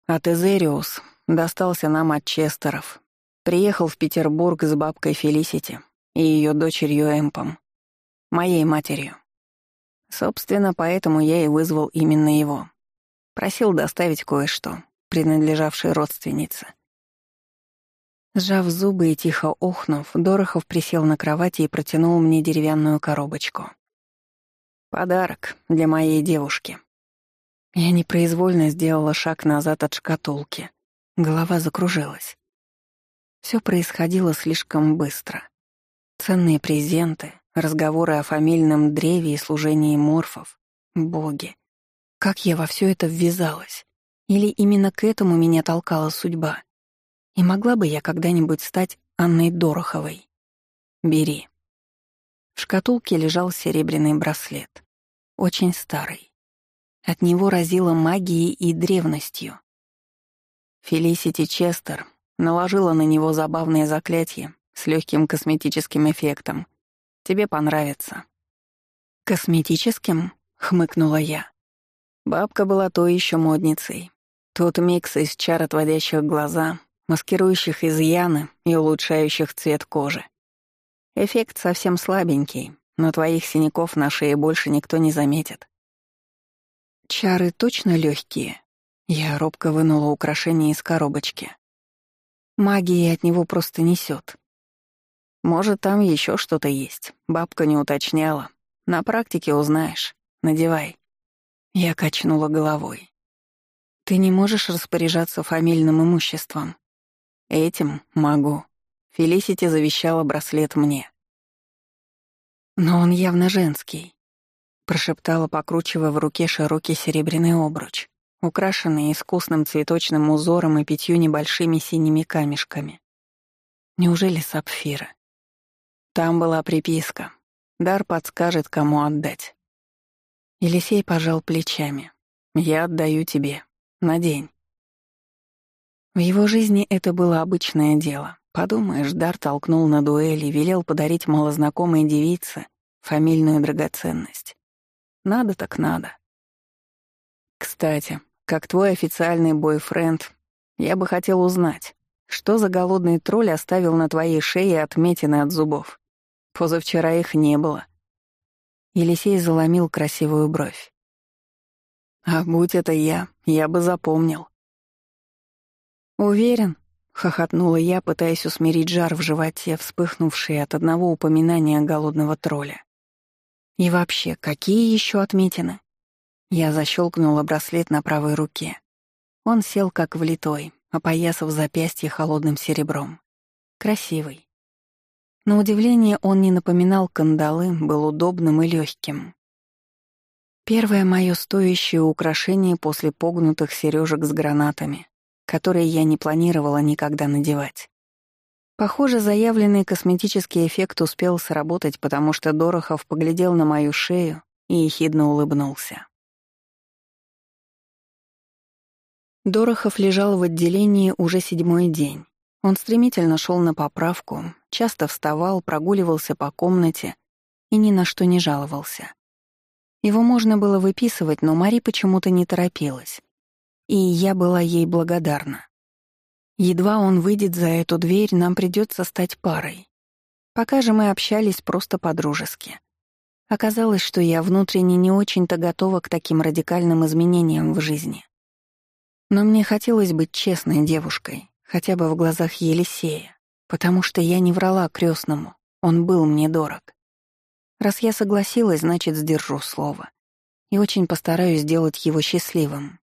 А Тезериус, Достался нам от Честеров. Приехал в Петербург с бабкой Фелисити и ее дочерью Эмпом, моей матерью. Собственно, поэтому я и вызвал именно его. Просил доставить кое-что, принадлежавшее родственнице. Сжав зубы и тихо охнув, Дорохов присел на кровати и протянул мне деревянную коробочку. «Подарок для моей девушки». Я непроизвольно сделала шаг назад от шкатулки, Голова закружилась. Все происходило слишком быстро. Ценные презенты, разговоры о фамильном древе и служении морфов. Боги. Как я во все это ввязалась? Или именно к этому меня толкала судьба? И могла бы я когда-нибудь стать Анной Дороховой? Бери. В шкатулке лежал серебряный браслет. Очень старый. От него разило магией и древностью. Фелисити Честер наложила на него забавное заклятие с легким косметическим эффектом. Тебе понравится. «Косметическим?» — хмыкнула я. Бабка была той еще модницей. Тот микс из чар, отводящих глаза, маскирующих изъяны и улучшающих цвет кожи. Эффект совсем слабенький, но твоих синяков на шее больше никто не заметит. Чары точно легкие, я робко вынула украшение из коробочки. Магии от него просто несет. Может, там еще что-то есть. Бабка не уточняла. На практике узнаешь. Надевай. Я качнула головой. Ты не можешь распоряжаться фамильным имуществом. Этим могу. Фелисити завещала браслет мне. Но он явно женский. прошептала, покручивая в руке широкий серебряный обруч, украшенный искусным цветочным узором и пятью небольшими синими камешками. Неужели сапфиры? Там была приписка. Дар подскажет, кому отдать. Елисей пожал плечами. «Я отдаю тебе. Надень». В его жизни это было обычное дело. Подумаешь, Дар толкнул на дуэли, велел подарить малознакомой девице фамильную драгоценность. Надо так надо. Кстати, как твой официальный бойфренд, я бы хотел узнать, что за голодный тролль оставил на твоей шее отметины от зубов. Позавчера их не было. Елисей заломил красивую бровь. А будь это я, я бы запомнил. Уверен, хохотнула я, пытаясь усмирить жар в животе, вспыхнувший от одного упоминания голодного тролля. И вообще, какие еще отметины? Я защелкнула браслет на правой руке. Он сел как влитой, опоясав запястье холодным серебром. Красивый. На удивление он не напоминал кандалы, был удобным и легким. Первое мое стоящее украшение после погнутых сережек с гранатами, которые я не планировала никогда надевать. Похоже, заявленный косметический эффект успел сработать, потому что Дорохов поглядел на мою шею и ехидно улыбнулся. Дорохов лежал в отделении уже седьмой день. Он стремительно шел на поправку, часто вставал, прогуливался по комнате и ни на что не жаловался. Его можно было выписывать, но Мари почему-то не торопилась. И я была ей благодарна. Едва он выйдет за эту дверь, нам придется стать парой. Пока же мы общались просто по-дружески. Оказалось, что я внутренне не очень-то готова к таким радикальным изменениям в жизни. Но мне хотелось быть честной девушкой, хотя бы в глазах Елисея, потому что я не врала крестному, он был мне дорог. Раз я согласилась, значит, сдержу слово. И очень постараюсь сделать его счастливым.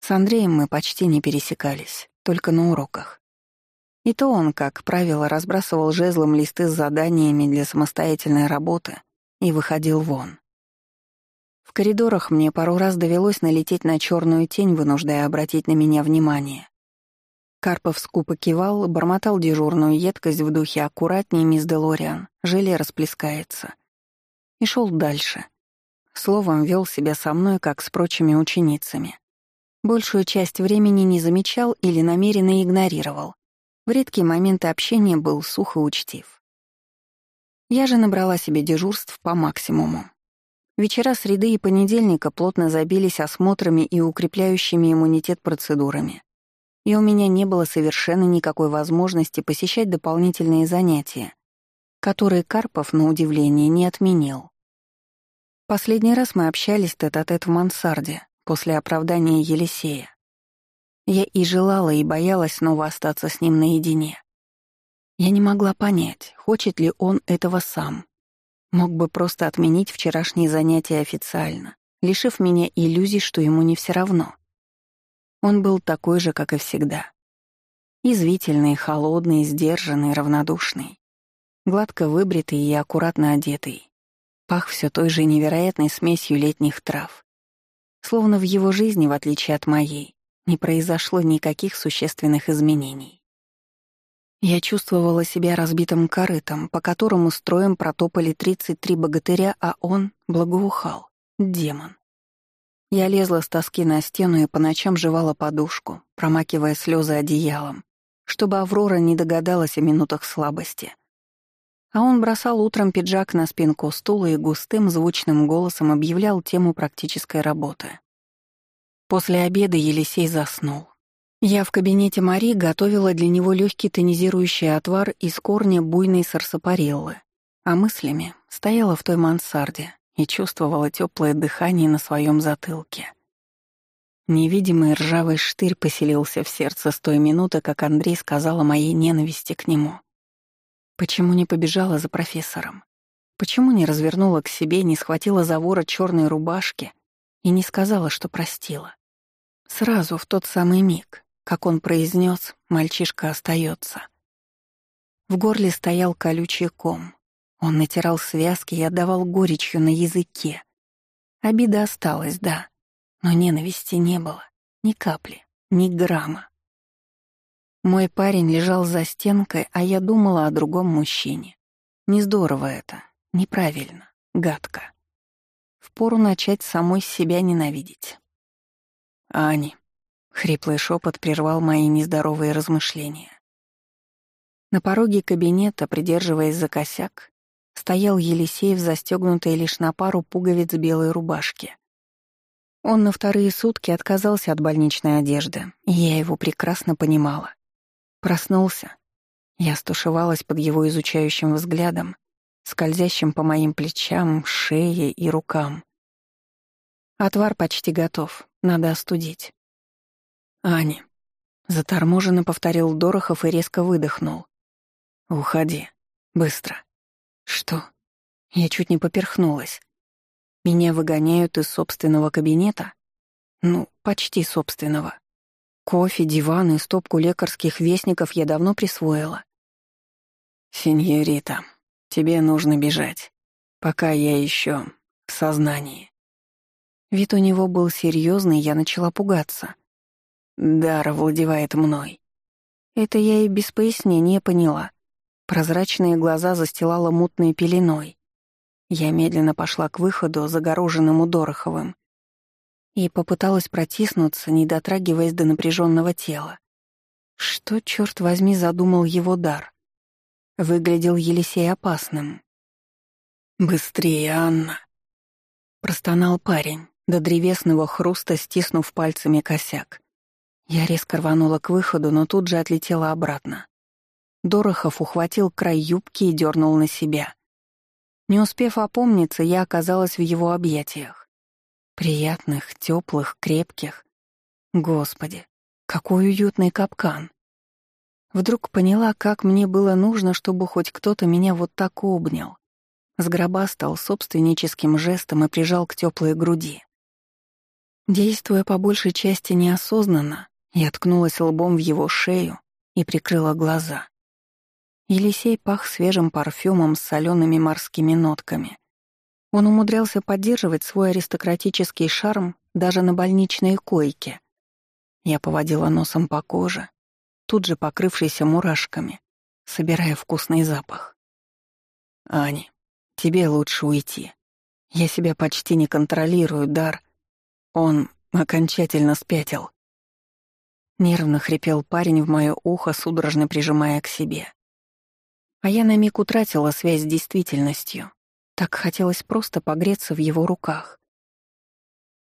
С Андреем мы почти не пересекались, только на уроках. И то он, как правило, разбрасывал жезлом листы с заданиями для самостоятельной работы и выходил вон. В коридорах мне пару раз довелось налететь на черную тень, вынуждая обратить на меня внимание. Карпов скупо кивал, бормотал дежурную едкость в духе «аккуратнее, мисс Делориан, желе расплескается». И шел дальше. Словом, вел себя со мной, как с прочими ученицами. Большую часть времени не замечал или намеренно игнорировал. В редкие моменты общения был сухо учтив. Я же набрала себе дежурств по максимуму. Вечера среды и понедельника плотно забились осмотрами и укрепляющими иммунитет процедурами. И у меня не было совершенно никакой возможности посещать дополнительные занятия, которые Карпов, на удивление, не отменил. Последний раз мы общались тет-а-тет -тет в мансарде, после оправдания Елисея. Я и желала, и боялась снова остаться с ним наедине. Я не могла понять, хочет ли он этого сам, Мог бы просто отменить вчерашние занятия официально, лишив меня иллюзий, что ему не все равно. Он был такой же, как и всегда. Извительный, холодный, сдержанный, равнодушный. Гладко выбритый и аккуратно одетый. Пах все той же невероятной смесью летних трав. Словно в его жизни, в отличие от моей, не произошло никаких существенных изменений. Я чувствовала себя разбитым корытом, по которому строем протопали 33 богатыря, а он благоухал. Демон. Я лезла с тоски на стену и по ночам жевала подушку, промакивая слезы одеялом, чтобы Аврора не догадалась о минутах слабости. А он бросал утром пиджак на спинку стула и густым звучным голосом объявлял тему практической работы. После обеда Елисей заснул. Я в кабинете Мари готовила для него легкий тонизирующий отвар из корня буйной сарсапариллы, а мыслями стояла в той мансарде и чувствовала теплое дыхание на своем затылке. Невидимый ржавый штырь поселился в сердце с той минуты, как Андрей сказал о моей ненависти к нему. Почему не побежала за профессором? Почему не развернула к себе, не схватила за ворот черной рубашки и не сказала, что простила? Сразу, в тот самый миг, как он произнес, мальчишка остается. В горле стоял колючий ком. Он натирал связки и отдавал горечью на языке. Обида осталась, да, но ненависти не было. Ни капли, ни грамма. Мой парень лежал за стенкой, а я думала о другом мужчине. Не здорово это, неправильно, гадко. Впору начать самой себя ненавидеть. «Ани», — хриплый шепот прервал мои нездоровые размышления. На пороге кабинета, придерживаясь за косяк, стоял Елисеев, застегнутый лишь на пару пуговиц белой рубашки. Он на вторые сутки отказался от больничной одежды, и я его прекрасно понимала. Проснулся. Я стушевалась под его изучающим взглядом, скользящим по моим плечам, шее и рукам. Отвар почти готов, надо остудить. «Ани», — заторможенно повторил Дорохов и резко выдохнул. «Уходи. Быстро». «Что?» Я чуть не поперхнулась. Меня выгоняют из собственного кабинета? Ну, почти собственного. Кофе, диван и стопку лекарских вестников я давно присвоила. «Синьорита, тебе нужно бежать, пока я еще в сознании». Вид у него был серьезный, я начала пугаться. Дар овладевает мной. Это я и без пояснения поняла. Прозрачные глаза застилала мутной пеленой. Я медленно пошла к выходу, загороженному Дороховым, и попыталась протиснуться, не дотрагиваясь до напряженного тела. Что, черт возьми, задумал его дар? Выглядел Елисей опасным. «Быстрее, Анна!» Простонал парень, до древесного хруста стиснув пальцами косяк. Я резко рванула к выходу, но тут же отлетела обратно. Дорохов ухватил край юбки и дернул на себя. Не успев опомниться, я оказалась в его объятиях. Приятных, теплых, крепких. Господи, какой уютный капкан. Вдруг поняла, как мне было нужно, чтобы хоть кто-то меня вот так обнял. Сгробастал собственническим жестом и прижал к теплой груди. Действуя по большей части неосознанно, я ткнулась лбом в его шею и прикрыла глаза. Елисей пах свежим парфюмом с солеными морскими нотками. Он умудрялся поддерживать свой аристократический шарм даже на больничной койке. Я поводила носом по коже, тут же покрывшейся мурашками, собирая вкусный запах. «Ани, тебе лучше уйти. Я себя почти не контролирую, Дар. Он окончательно спятил». Нервно хрипел парень в мое ухо, судорожно прижимая к себе. А я на миг утратила связь с действительностью. Так хотелось просто погреться в его руках.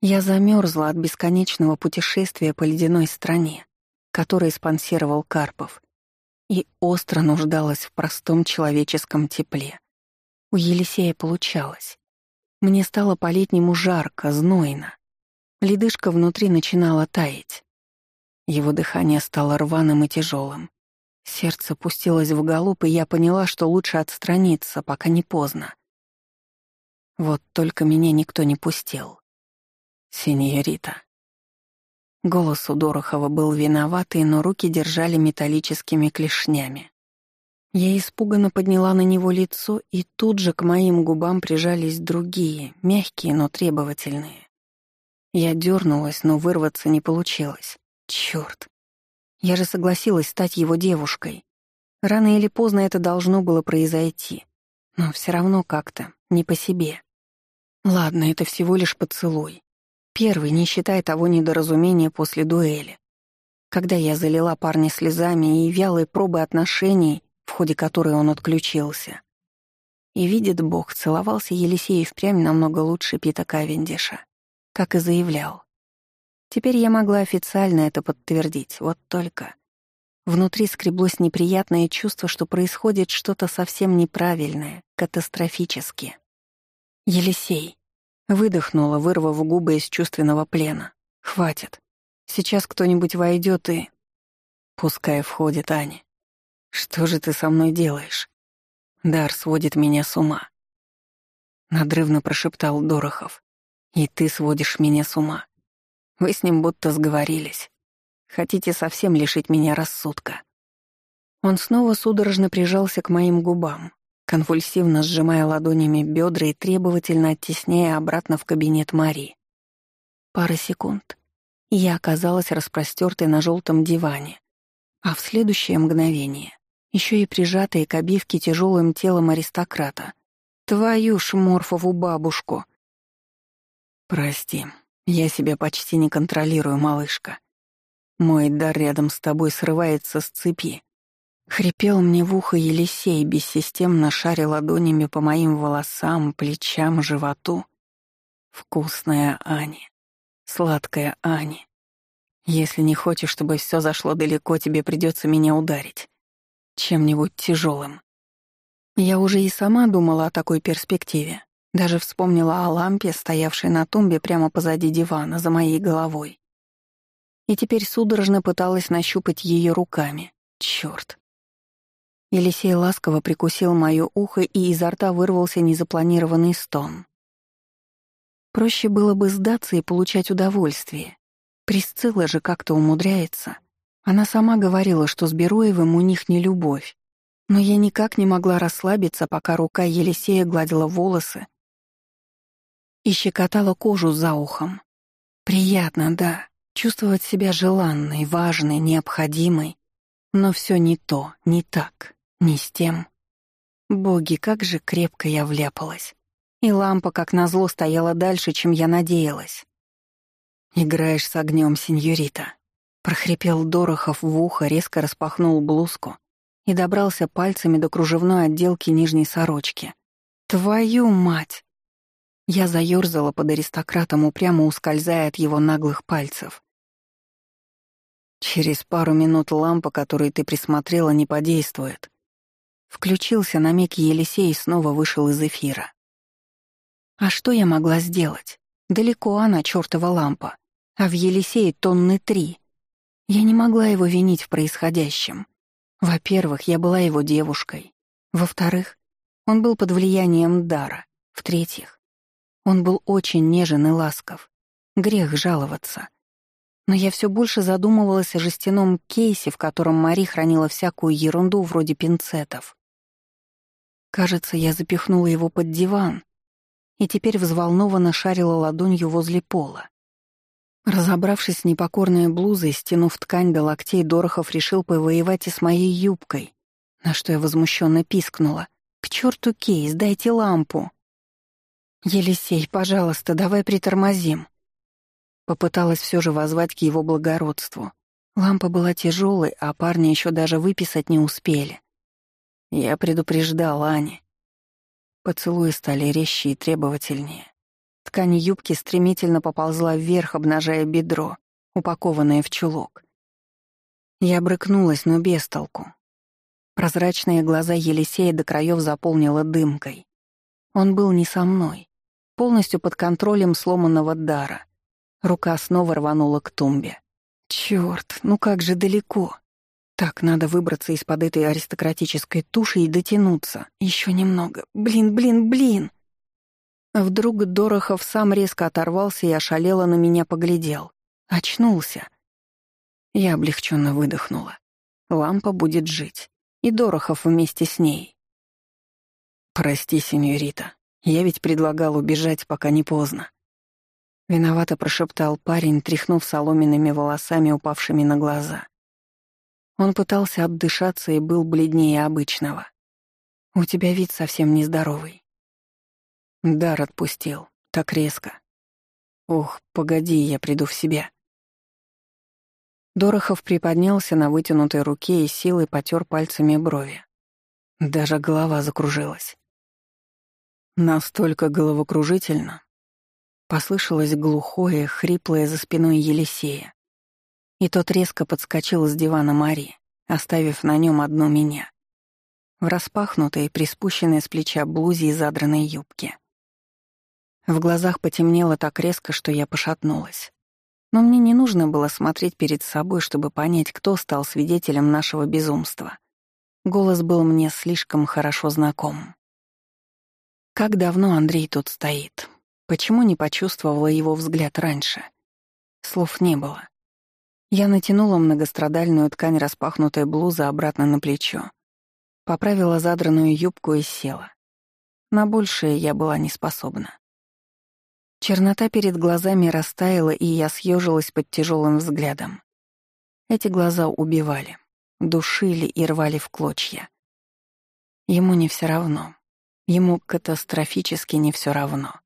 Я замерзла от бесконечного путешествия по ледяной стране, которое спонсировал Карпов, и остро нуждалась в простом человеческом тепле. У Елисея получалось. Мне стало по-летнему жарко, знойно. Ледышка внутри начинала таять. Его дыхание стало рваным и тяжелым. Сердце пустилось в галоп, и я поняла, что лучше отстраниться, пока не поздно. Вот только меня никто не пустил. «Синьорита». Голос у Дорохова был виноватый, но руки держали металлическими клешнями. Я испуганно подняла на него лицо, и тут же к моим губам прижались другие, мягкие, но требовательные. Я дернулась, но вырваться не получилось. Черт! Я же согласилась стать его девушкой. Рано или поздно это должно было произойти. Но все равно как-то не по себе. Ладно, это всего лишь поцелуй. Первый, не считая того недоразумения после дуэли. Когда я залила парня слезами и вялой пробы отношений, в ходе которой он отключился. И, видит Бог, целовался Елисей впрямь намного лучше Пита Кавендиша, как и заявлял. Теперь я могла официально это подтвердить, вот только... Внутри скреблось неприятное чувство, что происходит что-то совсем неправильное, катастрофически. Елисей. Выдохнула, вырвав губы из чувственного плена. Хватит. Сейчас кто-нибудь войдет и... Пускай входит Аня. Что же ты со мной делаешь? Дар сводит меня с ума. Надрывно прошептал Дорохов. И ты сводишь меня с ума. Вы с ним будто сговорились. Хотите совсем лишить меня рассудка. Он снова судорожно прижался к моим губам, конвульсивно сжимая ладонями бедра и требовательно оттесняя обратно в кабинет Мари. Пара секунд, и я оказалась распростертой на желтом диване, а в следующее мгновение еще и прижатая к обивке тяжелым телом аристократа. Твою шморфову бабушку! Прости, я себя почти не контролирую, малышка. Мой дар рядом с тобой срывается с цепи. Хрипел мне в ухо Елисей, бессистемно шаря ладонями по моим волосам, плечам, животу. Вкусная Ани. Сладкая Ани. Если не хочешь, чтобы все зашло далеко, тебе придется меня ударить. Чем-нибудь тяжелым. Я уже и сама думала о такой перспективе. Даже вспомнила о лампе, стоявшей на тумбе прямо позади дивана, за моей головой. И теперь судорожно пыталась нащупать ее руками. Чёрт. Елисей ласково прикусил моё ухо, и изо рта вырвался незапланированный стон. Проще было бы сдаться и получать удовольствие. Присцилла же как-то умудряется. Она сама говорила, что с Бероевым у них не любовь. Но я никак не могла расслабиться, пока рука Елисея гладила волосы и щекотала кожу за ухом. Приятно, да, чувствовать себя желанной, важной, необходимой. Но все не то, не так. Не с тем. Боги, как же крепко я вляпалась. И лампа, как назло, стояла дальше, чем я надеялась. «Играешь с огнем, сеньорита», — прохрипел Дорохов в ухо, резко распахнул блузку и добрался пальцами до кружевной отделки нижней сорочки. «Твою мать!» Я заёрзала под аристократом, упрямо ускользая от его наглых пальцев. «Через пару минут лампа, которую ты присмотрела, не подействует», Включился на миг Елисей и снова вышел из эфира. А что я могла сделать? Далеко она, чертова лампа, а в Елисее тонны три. Я не могла его винить в происходящем. Во-первых, я была его девушкой. Во-вторых, он был под влиянием дара. В-третьих, он был очень нежен и ласков. Грех жаловаться. Но я все больше задумывалась о жестяном кейсе, в котором Мари хранила всякую ерунду вроде пинцетов. Кажется, я запихнула его под диван и теперь взволнованно шарила ладонью возле пола. Разобравшись с непокорной блузой, стянув ткань до локтей, Дорохов решил повоевать и с моей юбкой, на что я возмущенно пискнула. «К черту кейс, дайте лампу!» «Елисей, пожалуйста, давай притормозим!» Попыталась все же возвать к его благородству. Лампа была тяжелой, а парни еще даже выписать не успели. Я предупреждал Ани. Поцелуи стали резче и требовательнее. Ткань юбки стремительно поползла вверх, обнажая бедро, упакованное в чулок. Я брыкнулась, но без толку. Прозрачные глаза Елисея до краев заполнила дымкой. Он был не со мной, полностью под контролем сломанного дара. Рука снова рванула к тумбе. Чёрт, ну как же далеко. Так, надо выбраться из-под этой аристократической туши и дотянуться. Еще немного. Блин, блин, блин. Вдруг Дорохов сам резко оторвался и ошалело на меня поглядел. Очнулся. Я облегченно выдохнула. Лампа будет жить. И Дорохов вместе с ней. «Прости, сеньорита. Я ведь предлагал убежать, пока не поздно». Виновато прошептал парень, тряхнув соломенными волосами, упавшими на глаза. Он пытался отдышаться и был бледнее обычного. «У тебя вид совсем нездоровый». Дар отпустил, так резко. «Ох, погоди, я приду в себя». Дорохов приподнялся на вытянутой руке и силой потер пальцами брови. Даже голова закружилась. Настолько головокружительно. Послышалось глухое, хриплое за спиной Елисея. И тот резко подскочил с дивана Мари, оставив на нем одну меня. В распахнутой, приспущенной с плеча блузе и задранной юбке. В глазах потемнело так резко, что я пошатнулась. Но мне не нужно было смотреть перед собой, чтобы понять, кто стал свидетелем нашего безумства. Голос был мне слишком хорошо знаком. Как давно Андрей тут стоит? Почему не почувствовала его взгляд раньше? Слов не было. Я натянула многострадальную ткань распахнутой блузы обратно на плечо. Поправила задранную юбку и села. На большее я была не способна. Чернота перед глазами растаяла, и я съежилась под тяжелым взглядом. Эти глаза убивали, душили и рвали в клочья. Ему не все равно. Ему катастрофически не все равно.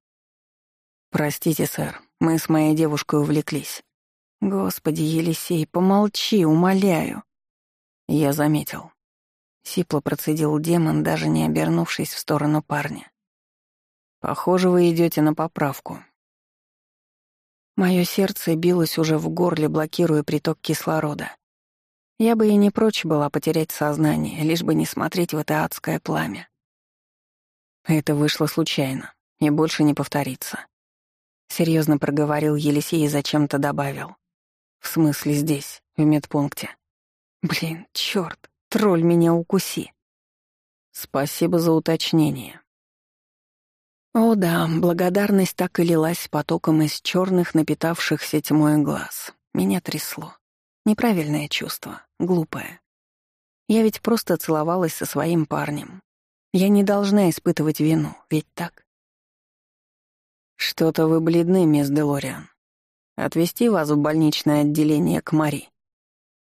«Простите, сэр, мы с моей девушкой увлеклись». «Господи, Елисей, помолчи, умоляю». Я заметил. Сипло процедил демон, даже не обернувшись в сторону парня. «Похоже, вы идете на поправку». Мое сердце билось уже в горле, блокируя приток кислорода. Я бы и не прочь была потерять сознание, лишь бы не смотреть в это адское пламя. Это вышло случайно и больше не повторится. Серьезно проговорил Елисей и зачем-то добавил. В смысле здесь, в медпункте. Блин, черт, тролль меня укуси. Спасибо за уточнение. О да, благодарность так и лилась потоком из черных, напитавшихся тьмой глаз. Меня трясло. Неправильное чувство, глупое. Я ведь просто целовалась со своим парнем, я не должна испытывать вину, ведь так? Что-то вы бледны, мисс Делориан. Отвезти вас в больничное отделение к Мари.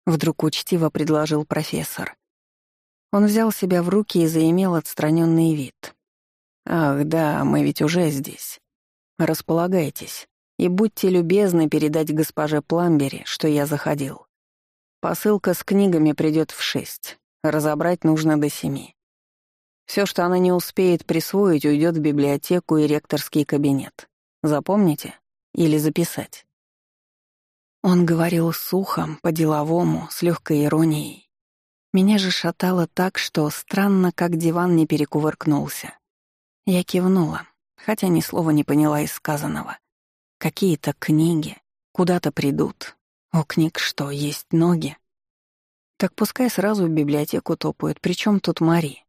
Вдруг учтиво предложил профессор. Он взял себя в руки и заимел отстраненный вид. «Ах, да, мы ведь уже здесь. Располагайтесь и будьте любезны передать госпоже Пламбери, что я заходил. Посылка с книгами придет в шесть. Разобрать нужно до семи. Все, что она не успеет присвоить, уйдет в библиотеку и ректорский кабинет. Запомните? Или записать?» Он говорил сухо, по-деловому, с легкой иронией. Меня же шатало так, что странно, как диван не перекувыркнулся. Я кивнула, хотя ни слова не поняла из сказанного. Какие-то книги куда-то придут. У книг что, есть ноги? Так пускай сразу в библиотеку топают, причем тут Мари.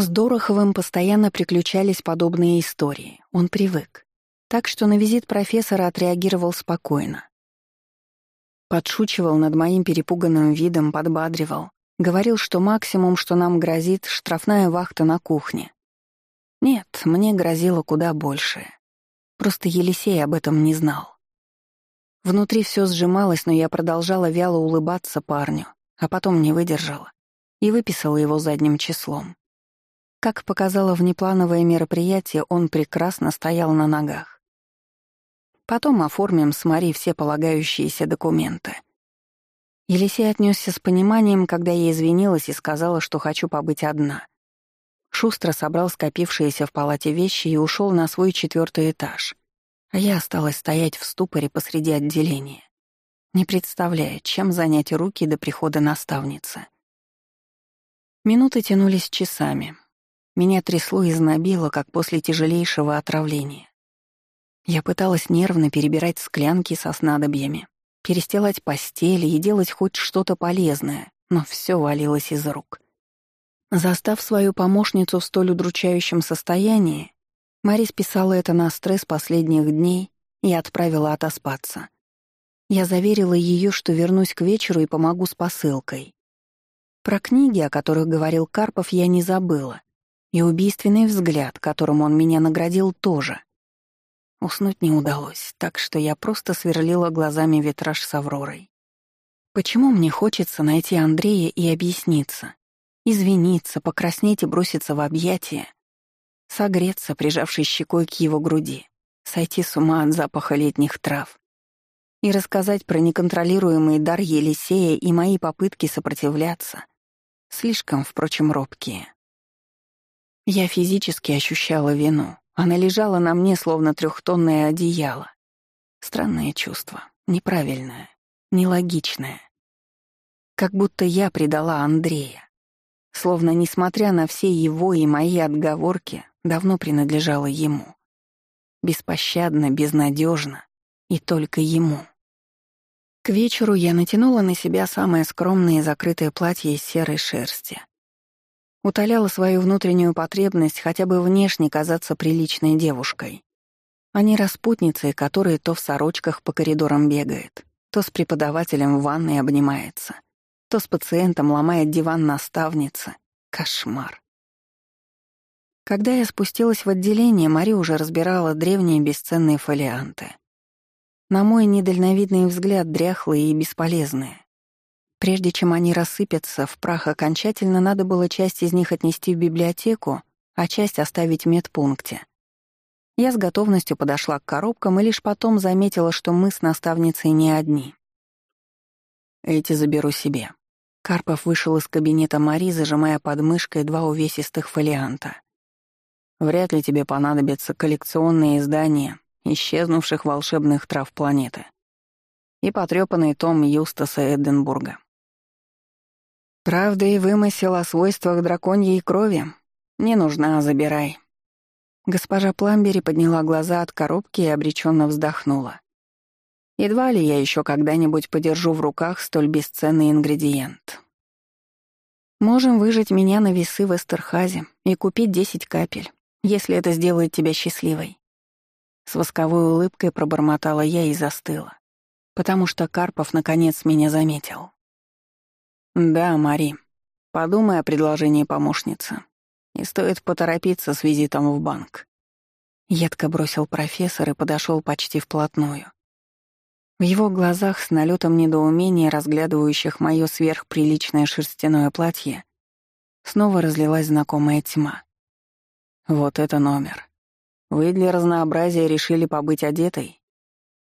С Дороховым постоянно приключались подобные истории. Он привык. Так что на визит профессора отреагировал спокойно. Подшучивал над моим перепуганным видом, подбадривал. Говорил, что максимум, что нам грозит, штрафная вахта на кухне. Нет, мне грозило куда большее. Просто Елисей об этом не знал. Внутри все сжималось, но я продолжала вяло улыбаться парню, а потом не выдержала и выписала его задним числом. Как показало внеплановое мероприятие, он прекрасно стоял на ногах. Потом оформим с Мари все полагающиеся документы. Елисей отнесся с пониманием, когда я извинилась и сказала, что хочу побыть одна. Шустро собрал скопившиеся в палате вещи и ушел на свой четвертый этаж. А я осталась стоять в ступоре посреди отделения, не представляя, чем занять руки до прихода наставницы. Минуты тянулись часами, меня трясло и знобило, как после тяжелейшего отравления. Я пыталась нервно перебирать склянки со снадобьями, перестилать постели и делать хоть что-то полезное, но все валилось из рук. Застав свою помощницу в столь удручающем состоянии, Мари списала это на стресс последних дней и отправила отоспаться. Я заверила ее, что вернусь к вечеру и помогу с посылкой. Про книги, о которых говорил Карпов, я не забыла, и убийственный взгляд, которым он меня наградил, тоже. Уснуть не удалось, так что я просто сверлила глазами витраж с Авророй. Почему мне хочется найти Андрея и объясниться? Извиниться, покраснеть и броситься в объятия? Согреться, прижавшись щекой к его груди, сойти с ума от запаха летних трав и рассказать про неконтролируемый дар Елисея и мои попытки сопротивляться, слишком, впрочем, робкие. Я физически ощущала вину. Она лежала на мне, словно трехтонное одеяло. Странное чувство, неправильное, нелогичное. Как будто я предала Андрея. Словно, несмотря на все его и мои отговорки, давно принадлежала ему. Беспощадно, безнадежно и только ему. К вечеру я натянула на себя самое скромное и закрытое платье из серой шерсти утоляла свою внутреннюю потребность хотя бы внешне казаться приличной девушкой, а не распутницей, которая то в сорочках по коридорам бегает, То с преподавателем в ванной обнимается, то с пациентом ломает диван наставницы. Кошмар. Когда я спустилась в отделение, Мари уже разбирала древние бесценные фолианты. На мой недальновидный взгляд дряхлые и бесполезные. Прежде чем они рассыпятся в прах окончательно, надо было часть из них отнести в библиотеку, а часть оставить в медпункте. Я с готовностью подошла к коробкам и лишь потом заметила, что мы с наставницей не одни. Эти заберу себе. Карпов вышел из кабинета Мари, зажимая под мышкой два увесистых фолианта. Вряд ли тебе понадобятся коллекционные издания исчезнувших волшебных трав планеты и потрёпанный том Юстаса Эденбурга. Правда и вымысел о свойствах драконьей крови. Не нужна, забирай. Госпожа Пламбери подняла глаза от коробки и обреченно вздохнула. Едва ли я еще когда-нибудь подержу в руках столь бесценный ингредиент. Можем выжать меня на весы в Эстерхазе и купить десять капель если это сделает тебя счастливой». С восковой улыбкой пробормотала я и застыла, потому что Карпов наконец меня заметил. «Да, Мари, подумай о предложении помощницы. И стоит поторопиться с визитом в банк». Едко бросил профессор и подошел почти вплотную. В его глазах с налетом недоумения, разглядывающих мое сверхприличное шерстяное платье, снова разлилась знакомая тьма. Вот это номер. Вы для разнообразия решили побыть одетой?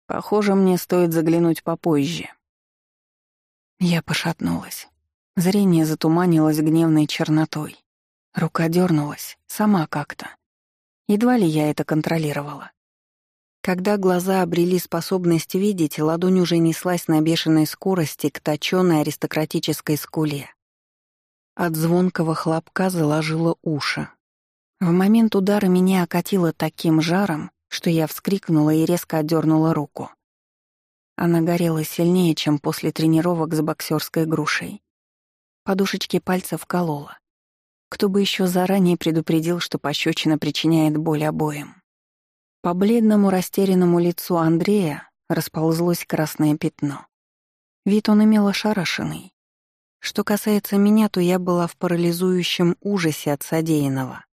Похоже, мне стоит заглянуть попозже. Я пошатнулась. Зрение затуманилось гневной чернотой. Рука дернулась, сама как-то. Едва ли я это контролировала. Когда глаза обрели способность видеть, ладонь уже неслась на бешеной скорости к точёной аристократической скуле. От звонкого хлопка заложило уши, в момент удара меня окатило таким жаром, что я вскрикнула и резко отдернула руку. Она горела сильнее, чем после тренировок с боксерской грушей. Подушечки пальцев колола. Кто бы еще заранее предупредил, что пощечина причиняет боль обоим. По бледному растерянному лицу Андрея расползлось красное пятно. Вид он имел ошарашенный. Что касается меня, то я была в парализующем ужасе от содеянного.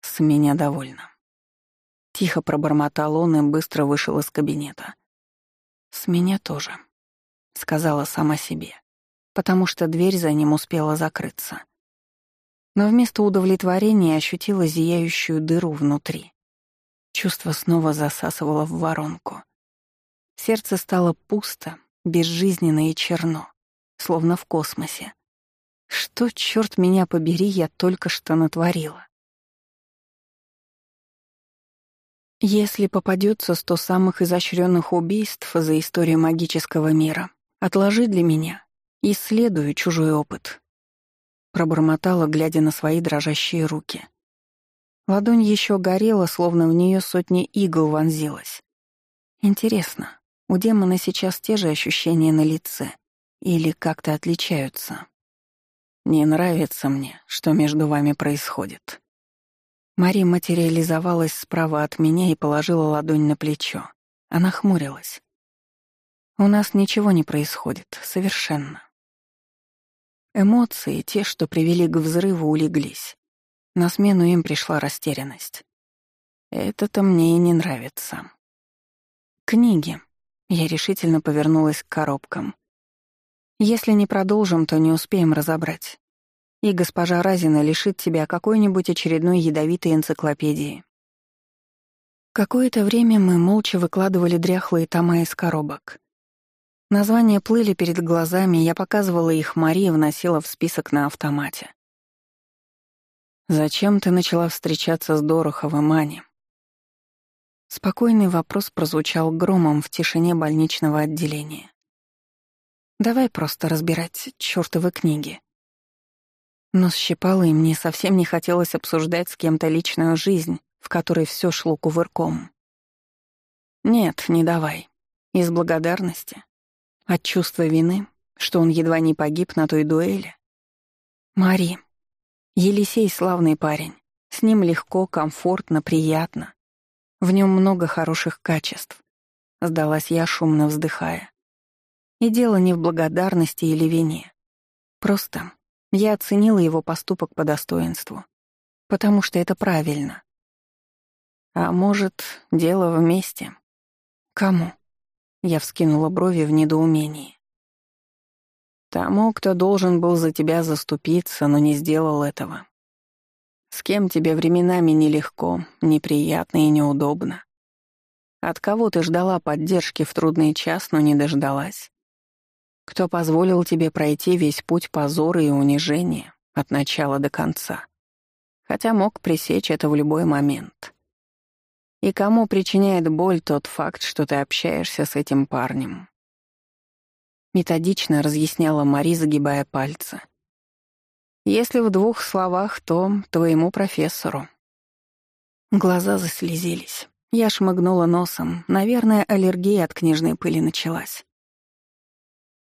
С меня довольно. Тихо пробормотал он и быстро вышел из кабинета. «С меня тоже», — сказала сама себе, потому что дверь за ним успела закрыться. Но вместо удовлетворения ощутила зияющую дыру внутри. Чувство снова засасывало в воронку. Сердце стало пусто, безжизненно и черно, словно в космосе. Что, черт меня побери, я только что натворила? Если попадется сто самых изощренных убийств за историю магического мира, отложи для меня, исследую чужой опыт. Пробормотала, глядя на свои дрожащие руки. Ладонь еще горела, словно в нее сотни игл вонзилась. Интересно, у демона сейчас те же ощущения на лице или как-то отличаются? Не нравится мне, что между вами происходит. Мари материализовалась справа от меня и положила ладонь на плечо. Она хмурилась. «У нас ничего не происходит, совершенно». Эмоции, те, что привели к взрыву, улеглись. На смену им пришла растерянность. Это-то мне и не нравится. Книги. Я решительно повернулась к коробкам. Если не продолжим, то не успеем разобрать и госпожа Разина лишит тебя какой-нибудь очередной ядовитой энциклопедии. Какое-то время мы молча выкладывали дряхлые тома из коробок. Названия плыли перед глазами, я показывала их Марии вносила в список на автомате. «Зачем ты начала встречаться с Дороховым, Ани?» Спокойный вопрос прозвучал громом в тишине больничного отделения. «Давай просто разбирать чёртовы книги», но щипало, и мне совсем не хотелось обсуждать с кем-то личную жизнь, в которой все шло кувырком. Нет, не давай. Из благодарности. От чувства вины, что он едва не погиб на той дуэли. Мари. Елисей славный парень. С ним легко, комфортно, приятно. В нем много хороших качеств. Сдалась я, шумно вздыхая. И дело не в благодарности или вине. Просто я оценила его поступок по достоинству, потому что это правильно. А может, дело вместе? Кому? Я вскинула брови в недоумении. Тому, кто должен был за тебя заступиться, но не сделал этого. С кем тебе временами нелегко, неприятно и неудобно. От кого ты ждала поддержки в трудный час, но не дождалась? Кто позволил тебе пройти весь путь позора и унижения от начала до конца? Хотя мог пресечь это в любой момент. И кому причиняет боль тот факт, что ты общаешься с этим парнем? Методично разъясняла Мари, загибая пальцы. Если в двух словах, то твоему профессору. Глаза заслезились. Я шмыгнула носом. Наверное, аллергия от книжной пыли началась.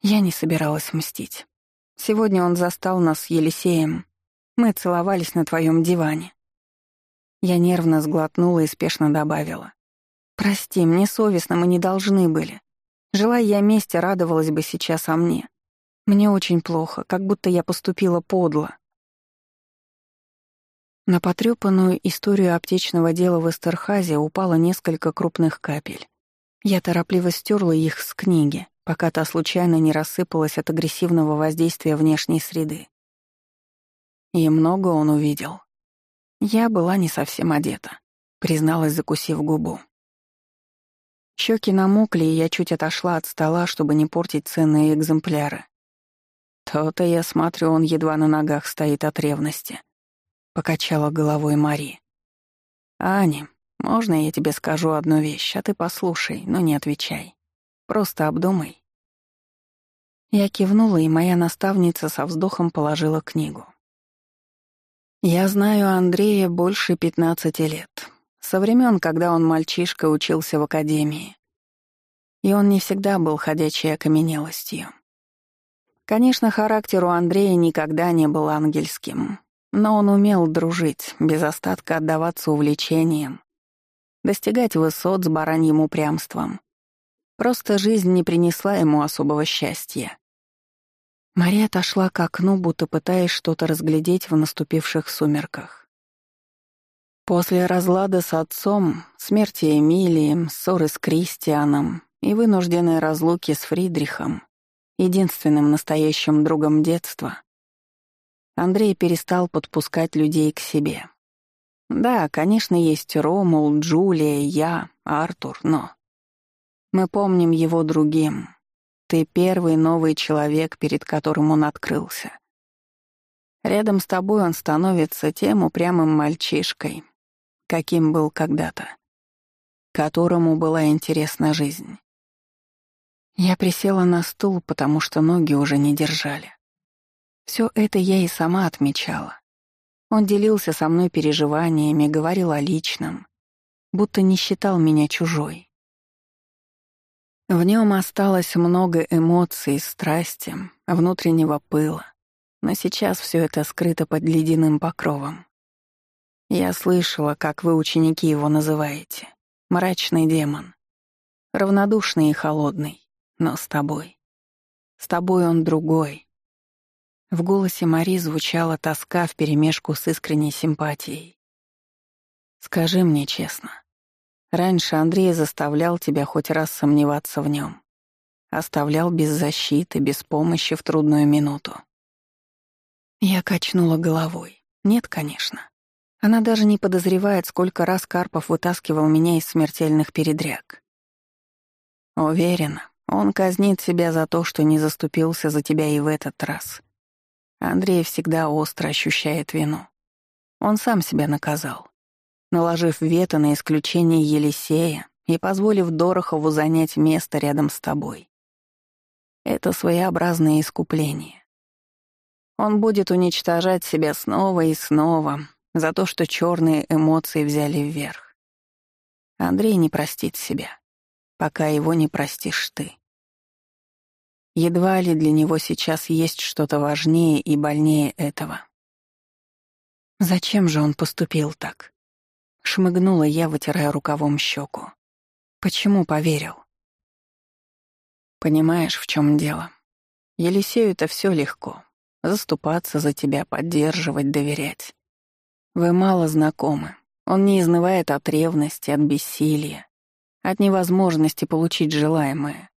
Я не собиралась мстить. Сегодня он застал нас с Елисеем. Мы целовались на твоем диване. Я нервно сглотнула и спешно добавила. «Прости, мне совестно, мы не должны были. Желая я мести, радовалась бы сейчас о мне. Мне очень плохо, как будто я поступила подло. На потрёпанную историю аптечного дела в Эстерхазе упало несколько крупных капель. Я торопливо стерла их с книги, пока та случайно не рассыпалась от агрессивного воздействия внешней среды. И много он увидел. Я была не совсем одета, призналась, закусив губу. Щеки намокли, и я чуть отошла от стола, чтобы не портить ценные экземпляры. То-то я смотрю, он едва на ногах стоит от ревности. Покачала головой Мари. «Аня, можно я тебе скажу одну вещь, а ты послушай, но не отвечай. Просто обдумай». Я кивнула, и моя наставница со вздохом положила книгу. «Я знаю Андрея больше пятнадцати лет. Со времен, когда он мальчишка учился в академии. И он не всегда был ходячей окаменелостью. Конечно, характер у Андрея никогда не был ангельским, но он умел дружить, без остатка отдаваться увлечениям, достигать высот с бараньим упрямством. Просто жизнь не принесла ему особого счастья. Мария отошла к окну, будто пытаясь что-то разглядеть в наступивших сумерках. После разлада с отцом, смерти Эмилии, ссоры с Кристианом и вынужденной разлуки с Фридрихом, единственным настоящим другом детства, Андрей перестал подпускать людей к себе. Да, конечно, есть Ромул, Джулия, я, Артур, но... Мы помним его другим. Ты первый новый человек, перед которым он открылся. Рядом с тобой он становится тем упрямым мальчишкой, каким был когда-то, которому была интересна жизнь. Я присела на стул, потому что ноги уже не держали. Все это я и сама отмечала. Он делился со мной переживаниями, говорил о личном, будто не считал меня чужой. В нем осталось много эмоций, страсти, внутреннего пыла, но сейчас все это скрыто под ледяным покровом. Я слышала, как вы, ученики, его называете. Мрачный демон. Равнодушный и холодный. Но с тобой. С тобой он другой. В голосе Мари звучала тоска вперемешку с искренней симпатией. «Скажи мне честно, раньше Андрей заставлял тебя хоть раз сомневаться в нем, Оставлял без защиты, без помощи в трудную минуту?» Я качнула головой. «Нет, конечно. Она даже не подозревает, сколько раз Карпов вытаскивал меня из смертельных передряг. Уверена, он казнит себя за то, что не заступился за тебя и в этот раз. Андрей всегда остро ощущает вину. Он сам себя наказал, наложив вето на исключение Елисея и позволив Дорохову занять место рядом с тобой. Это своеобразное искупление. Он будет уничтожать себя снова и снова, за то, что черные эмоции взяли вверх. Андрей не простит себя, пока его не простишь ты. Едва ли для него сейчас есть что-то важнее и больнее этого. Зачем же он поступил так? Шмыгнула я, вытирая рукавом щеку. Почему поверил? Понимаешь, в чем дело? Елисею это все легко. Заступаться за тебя, поддерживать, доверять. Вы мало знакомы. Он не изнывает от ревности, от бессилия, от невозможности получить желаемое.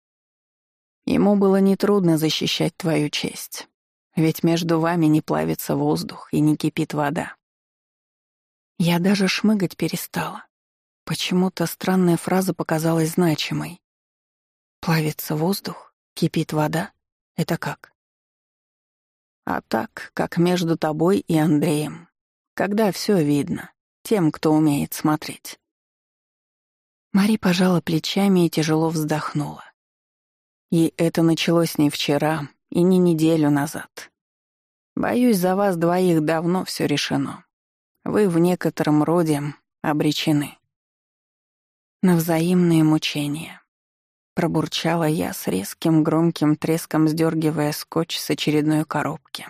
Ему было нетрудно защищать твою честь. Ведь между вами не плавится воздух и не кипит вода. Я даже шмыгать перестала. Почему-то странная фраза показалась значимой. Плавится воздух, кипит вода. Это как? А так, как между тобой и Андреем. Когда все видно, тем, кто умеет смотреть. Мари пожала плечами и тяжело вздохнула. И это началось не вчера и не неделю назад. Боюсь, за вас двоих давно все решено. Вы в некотором роде обречены. На взаимные мучения. Пробурчала я с резким громким треском, сдергивая скотч с очередной коробки.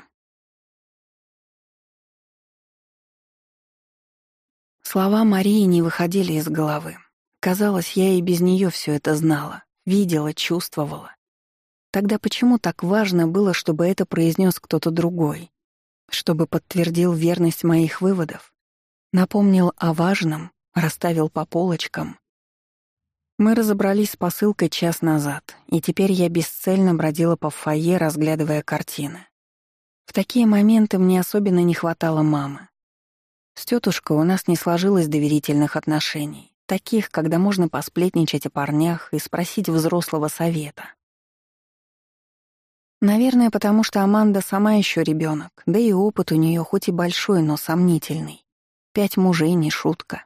Слова Марии не выходили из головы. Казалось, я и без нее все это знала, видела, чувствовала. Тогда почему так важно было, чтобы это произнес кто-то другой? Чтобы подтвердил верность моих выводов? Напомнил о важном, расставил по полочкам? Мы разобрались с посылкой час назад, и теперь я бесцельно бродила по фойе, разглядывая картины. В такие моменты мне особенно не хватало мамы. С тетушкой у нас не сложилось доверительных отношений, таких, когда можно посплетничать о парнях и спросить взрослого совета. Наверное, потому что Аманда сама еще ребенок, да и опыт у нее хоть и большой, но сомнительный. Пять мужей — не шутка.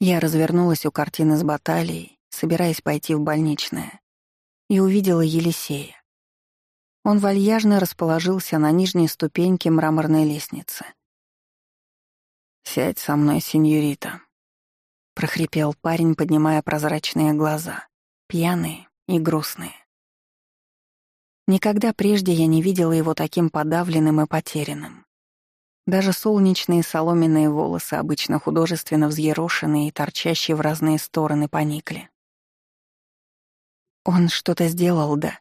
Я развернулась у картины с баталией, собираясь пойти в больничное, и увидела Елисея. Он вальяжно расположился на нижней ступеньке мраморной лестницы. «Сядь со мной, сеньорита», — прохрипел парень, поднимая прозрачные глаза, пьяные и грустные. Никогда прежде я не видела его таким подавленным и потерянным. Даже солнечные соломенные волосы, обычно художественно взъерошенные и торчащие в разные стороны, поникли. Он что-то сделал, да?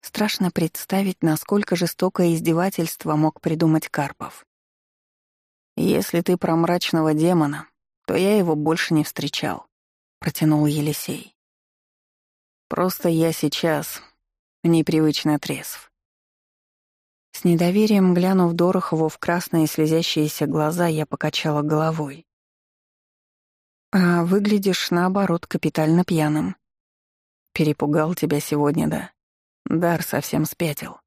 Страшно представить, насколько жестокое издевательство мог придумать Карпов. «Если ты про мрачного демона, то я его больше не встречал», — протянул Елисей. «Просто я сейчас непривычно трезв. С недоверием глянув Дорохову в красные слезящиеся глаза, я покачала головой. «А выглядишь, наоборот, капитально пьяным. Перепугал тебя сегодня, да? Дар совсем спятил».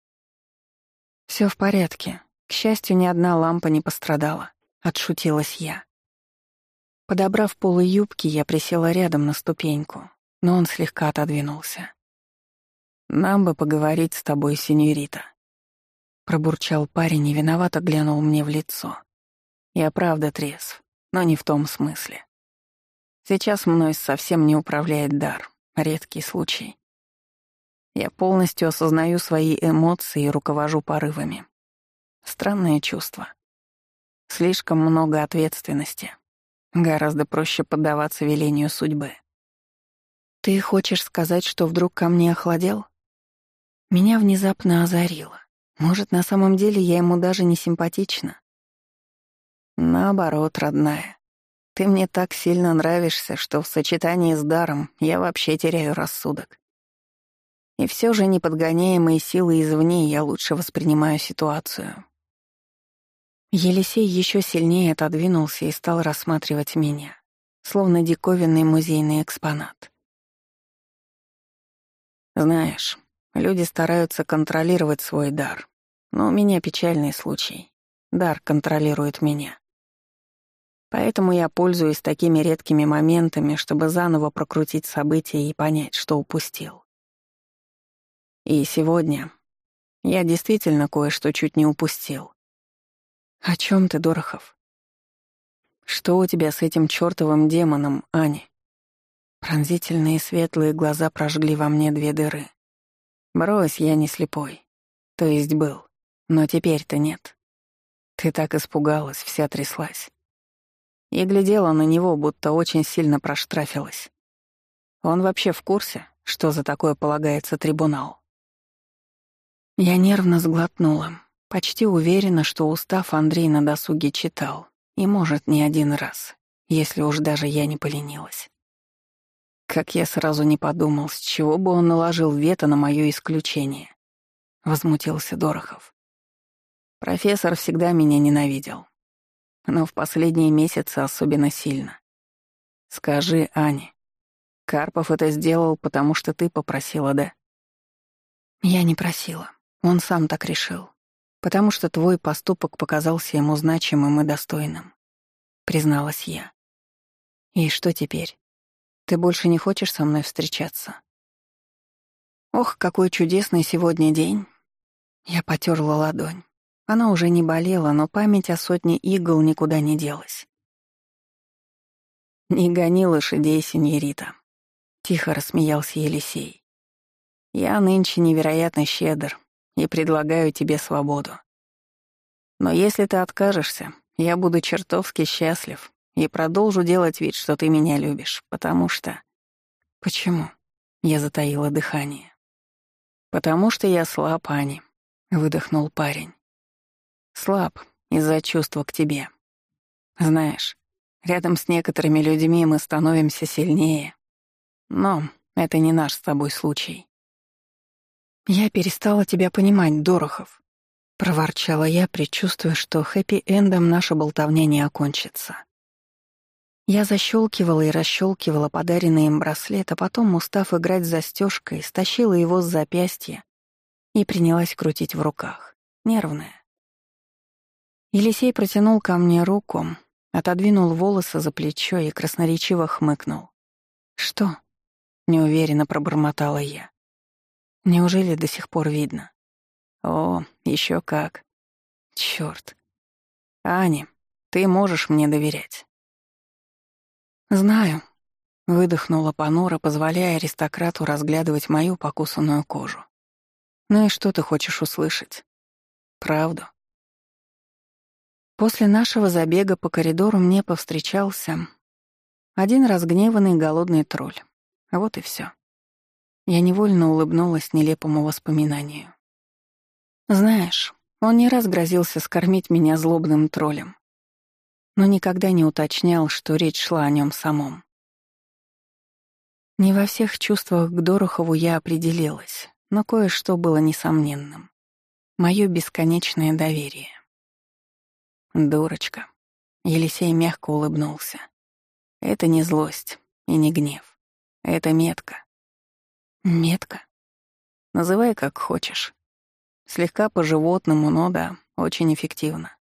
Все в порядке. К счастью, ни одна лампа не пострадала», — отшутилась я. Подобрав полы юбки, я присела рядом на ступеньку, но он слегка отодвинулся. «Нам бы поговорить с тобой, синьорита», Пробурчал парень и виновато глянул мне в лицо. Я правда трезв, но не в том смысле. Сейчас мной совсем не управляет дар, редкий случай. Я полностью осознаю свои эмоции и руковожу порывами. Странное чувство. Слишком много ответственности. Гораздо проще поддаваться велению судьбы. «Ты хочешь сказать, что вдруг ко мне охладел?» Меня внезапно озарило. Может, на самом деле я ему даже не симпатична? Наоборот, родная. Ты мне так сильно нравишься, что в сочетании с даром я вообще теряю рассудок. И все же неподгоняемые силы извне я лучше воспринимаю ситуацию. Елисей еще сильнее отодвинулся и стал рассматривать меня, словно диковинный музейный экспонат. Знаешь, Люди стараются контролировать свой дар. Но у меня печальный случай. Дар контролирует меня. Поэтому я пользуюсь такими редкими моментами, чтобы заново прокрутить события и понять, что упустил. И сегодня я действительно кое-что чуть не упустил. О чем ты, Дорохов? Что у тебя с этим чертовым демоном, Ани? Пронзительные светлые глаза прожгли во мне две дыры. Брось, я не слепой. То есть был. Но теперь-то нет. Ты так испугалась, вся тряслась. И глядела на него, будто очень сильно проштрафилась. Он вообще в курсе, что за такое полагается трибунал. Я нервно сглотнула, почти уверена, что устав Андрей на досуге читал, и, может, не один раз, если уж даже я не поленилась. Как я сразу не подумал, с чего бы он наложил вето на мое исключение. Возмутился Дорохов. Профессор всегда меня ненавидел. Но в последние месяцы особенно сильно. Скажи, Ане, Карпов это сделал, потому что ты попросила, да? Я не просила. Он сам так решил. Потому что твой поступок показался ему значимым и достойным. Призналась я. И что теперь? Ты больше не хочешь со мной встречаться? Ох, какой чудесный сегодня день. Я потерла ладонь. Она уже не болела, но память о сотне игл никуда не делась. «Не гони лошадей, сеньорита», — тихо рассмеялся Елисей. «Я нынче невероятно щедр и предлагаю тебе свободу. Но если ты откажешься, я буду чертовски счастлив и продолжу делать вид, что ты меня любишь, потому что...» «Почему?» — я затаила дыхание. «Потому что я слаб, Ани», — выдохнул парень. «Слаб из-за чувства к тебе. Знаешь, рядом с некоторыми людьми мы становимся сильнее. Но это не наш с тобой случай». «Я перестала тебя понимать, Дорохов», — проворчала я, предчувствуя, что хэппи-эндом наша болтовня не окончится. Я защелкивала и расщелкивала подаренный им браслет, а потом, устав играть застежкой, стащила его с запястья и принялась крутить в руках. Нервная. Елисей протянул ко мне руку, отодвинул волосы за плечо и красноречиво хмыкнул. «Что?» — неуверенно пробормотала я. «Неужели до сих пор видно?» «О, еще как. Черт. Аня, ты можешь мне доверять?» «Знаю», — выдохнула понуро, позволяя аристократу разглядывать мою покусанную кожу. «Ну и что ты хочешь услышать? Правду?» После нашего забега по коридору мне повстречался один разгневанный голодный тролль. Вот и все. Я невольно улыбнулась нелепому воспоминанию. Знаешь, он не раз грозился скормить меня злобным троллем но никогда не уточнял, что речь шла о нем самом. Не во всех чувствах к Дорохову я определилась, но кое-что было несомненным. Мое бесконечное доверие. «Дурочка», — Елисей мягко улыбнулся. «Это не злость и не гнев. Это метка». «Метка?» «Называй как хочешь. Слегка по-животному, но да, очень эффективно.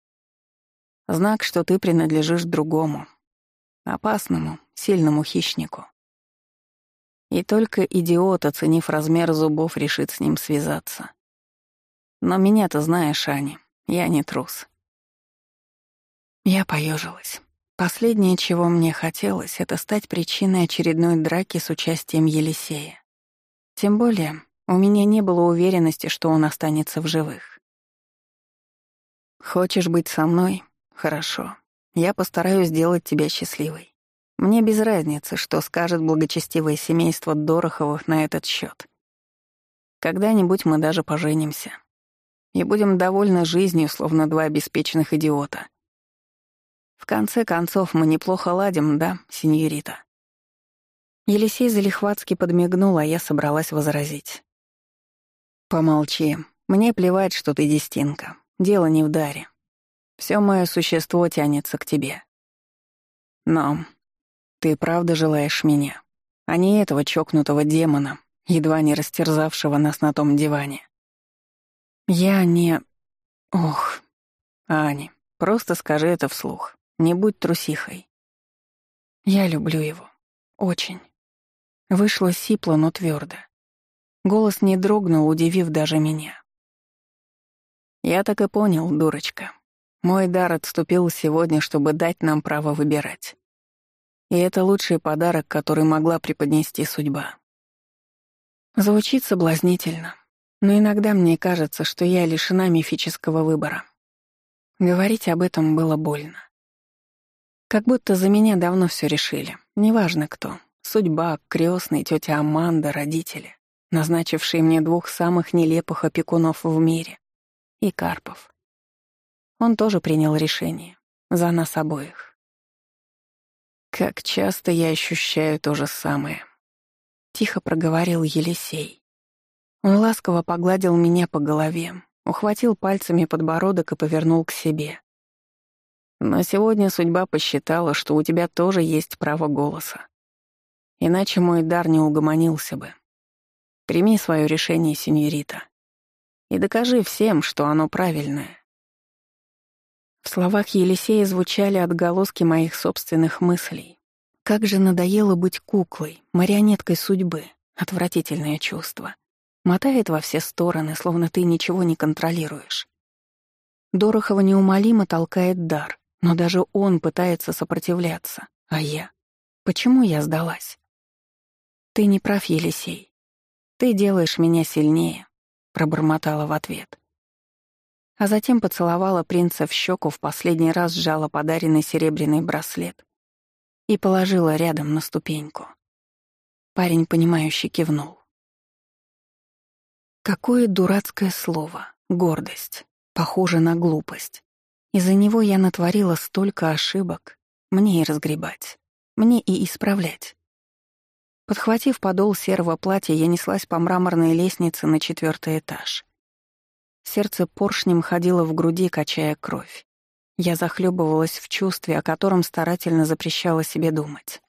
Знак, что ты принадлежишь другому, опасному, сильному хищнику. И только идиот, оценив размер зубов, решит с ним связаться. Но меня-то знаешь, Ани, я не трус. Я поежилась. Последнее, чего мне хотелось, это стать причиной очередной драки с участием Елисея. Тем более, у меня не было уверенности, что он останется в живых. «Хочешь быть со мной?» «Хорошо. Я постараюсь сделать тебя счастливой. Мне без разницы, что скажет благочестивое семейство Дороховых на этот счет. Когда-нибудь мы даже поженимся. И будем довольны жизнью, словно два обеспеченных идиота. В конце концов, мы неплохо ладим, да, сеньорита?» Елисей залихватски подмигнул, а я собралась возразить. «Помолчи. Мне плевать, что ты дестинка. Дело не в даре. Все мое существо тянется к тебе. Но ты правда желаешь меня, а не этого чокнутого демона, едва не растерзавшего нас на том диване. Я не... Ох, Ани, просто скажи это вслух. Не будь трусихой. Я люблю его. Очень. Вышло сипло, но твердо. Голос не дрогнул, удивив даже меня. Я так и понял, дурочка. Мой дар отступил сегодня, чтобы дать нам право выбирать. И это лучший подарок, который могла преподнести судьба. Звучит соблазнительно, но иногда мне кажется, что я лишена мифического выбора. Говорить об этом было больно. Как будто за меня давно все решили, неважно кто, Судьба, крестный, тетя Аманда, родители, назначившие мне двух самых нелепых опекунов в мире. И Карпов. Он тоже принял решение. За нас обоих. Как часто я ощущаю то же самое. Тихо проговорил Елисей. Он ласково погладил меня по голове, ухватил пальцами подбородок и повернул к себе. Но сегодня судьба посчитала, что у тебя тоже есть право голоса. Иначе мой дар не угомонился бы. Прими свое решение, сеньорита. И докажи всем, что оно правильное. В словах Елисея звучали отголоски моих собственных мыслей. Как же надоело быть куклой, марионеткой судьбы. Отвратительное чувство. Мотает во все стороны, словно ты ничего не контролируешь. Дорохова неумолимо толкает дар, но даже он пытается сопротивляться. А я? Почему я сдалась? Ты не прав, Елисей. Ты делаешь меня сильнее, пробормотала в ответ а затем поцеловала принца в щеку, в последний раз сжала подаренный серебряный браслет и положила рядом на ступеньку. Парень, понимающе кивнул. Какое дурацкое слово — гордость, похоже на глупость. Из-за него я натворила столько ошибок, мне и разгребать, мне и исправлять. Подхватив подол серого платья, я неслась по мраморной лестнице на четвертый этаж. Сердце поршнем ходило в груди, качая кровь. Я захлебывалась в чувстве, о котором старательно запрещала себе думать.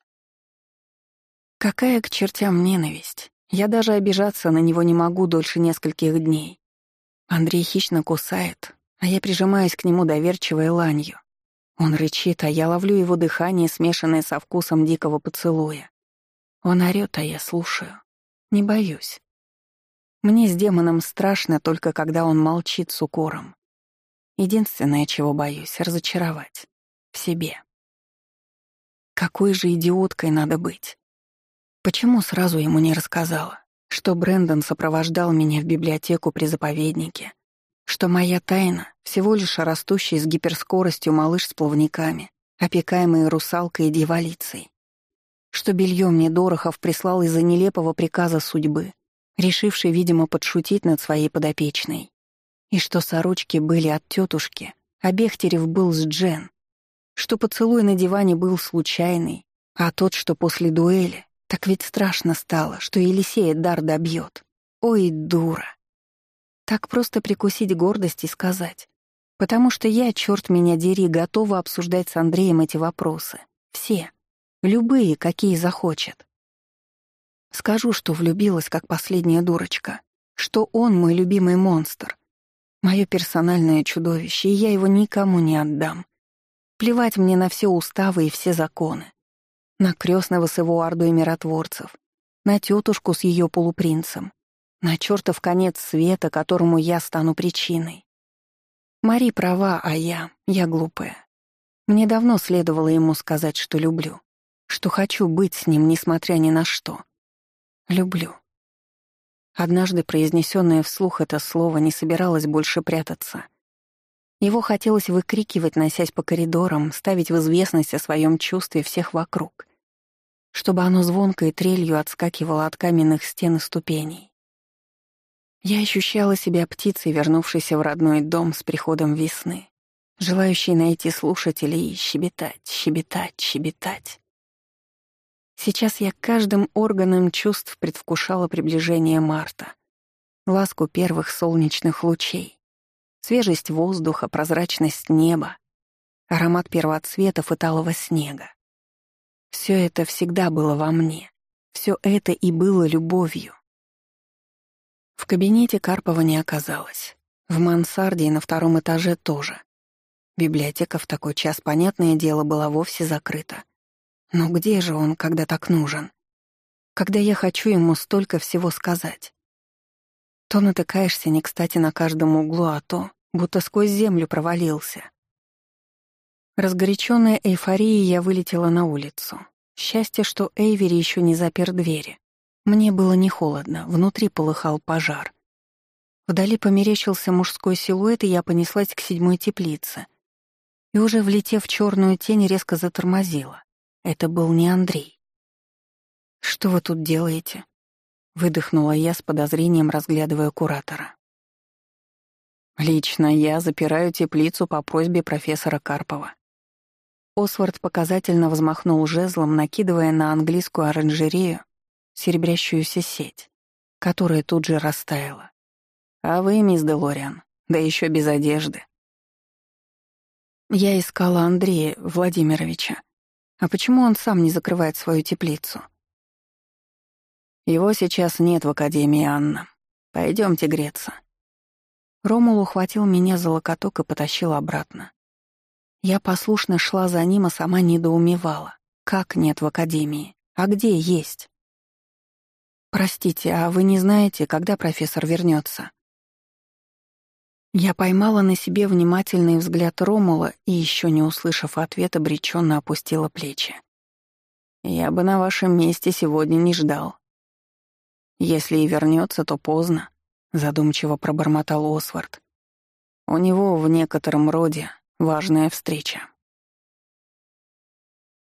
Какая к чертям ненависть? Я даже обижаться на него не могу дольше нескольких дней. Андрей хищно кусает, а я прижимаюсь к нему доверчивой ланью. Он рычит, а я ловлю его дыхание, смешанное со вкусом дикого поцелуя. Он орёт, а я слушаю. Не боюсь. Мне с демоном страшно только когда он молчит с укором. Единственное, чего боюсь — разочаровать. В себе. Какой же идиоткой надо быть? Почему сразу ему не рассказала, что Брэндон сопровождал меня в библиотеку при заповеднике, что моя тайна — всего лишь растущий с гиперскоростью малыш с плавниками, опекаемый русалкой и дьяволицей, что белье мне Дорохов прислал из-за нелепого приказа судьбы, решивший, видимо, подшутить над своей подопечной. И что сорочки были от тетушки, а Бехтерев был с Джен. Что поцелуй на диване был случайный, а тот, что после дуэли, так ведь страшно стало, что Елисея дар добьет. Ой, дура. Так просто прикусить гордость и сказать. Потому что я, черт меня дери, готова обсуждать с Андреем эти вопросы. Все. Любые, какие захочет. Скажу, что влюбилась, как последняя дурочка, что он мой любимый монстр, мое персональное чудовище, и я его никому не отдам. Плевать мне на все уставы и все законы. На крестного с его ордой миротворцев, на тетушку с ее полупринцем, на чертов конец света, которому я стану причиной. Мари права, а я, я глупая. Мне давно следовало ему сказать, что люблю, что хочу быть с ним, несмотря ни на что. Люблю. Однажды произнесенное вслух это слово не собиралось больше прятаться. Его хотелось выкрикивать, носясь по коридорам, ставить в известность о своем чувстве всех вокруг, чтобы оно звонкой трелью отскакивало от каменных стен и ступеней. Я ощущала себя птицей, вернувшейся в родной дом с приходом весны, желающей найти слушателей и щебетать, щебетать, щебетать. Сейчас я каждым органом чувств предвкушала приближение марта, ласку первых солнечных лучей, свежесть воздуха, прозрачность неба, аромат первоцветов и талого снега. Все это всегда было во мне, все это и было любовью. В кабинете Карпова не оказалось. В мансарде и на втором этаже тоже. Библиотека в такой час, понятное дело, была вовсе закрыта. Но где же он, когда так нужен? Когда я хочу ему столько всего сказать? То натыкаешься не кстати на каждом углу, а то, будто сквозь землю провалился. Разгоряченная эйфорией я вылетела на улицу. Счастье, что Эйвери еще не запер двери. Мне было не холодно, внутри полыхал пожар. Вдали померещился мужской силуэт, и я понеслась к седьмой теплице. И уже влетев в черную тень, резко затормозила. Это был не Андрей. «Что вы тут делаете?» — выдохнула я с подозрением, разглядывая куратора. «Лично я запираю теплицу по просьбе профессора Карпова». Освард показательно взмахнул жезлом, накидывая на английскую оранжерею серебрящуюся сеть, которая тут же растаяла. «А вы, мисс Делориан, да еще без одежды». Я искала Андрея Владимировича. А почему он сам не закрывает свою теплицу? Его сейчас нет в Академии, Анна. Пойдемте греться. Ромул ухватил меня за локоток и потащил обратно. Я послушно шла за ним, а сама недоумевала. Как нет в Академии? А где есть? «Простите, а вы не знаете, когда профессор вернется? Я поймала на себе внимательный взгляд Ромула и, еще не услышав ответа, обреченно опустила плечи. «Я бы на вашем месте сегодня не ждал. Если и вернется, то поздно», — задумчиво пробормотал Освард. «У него в некотором роде важная встреча».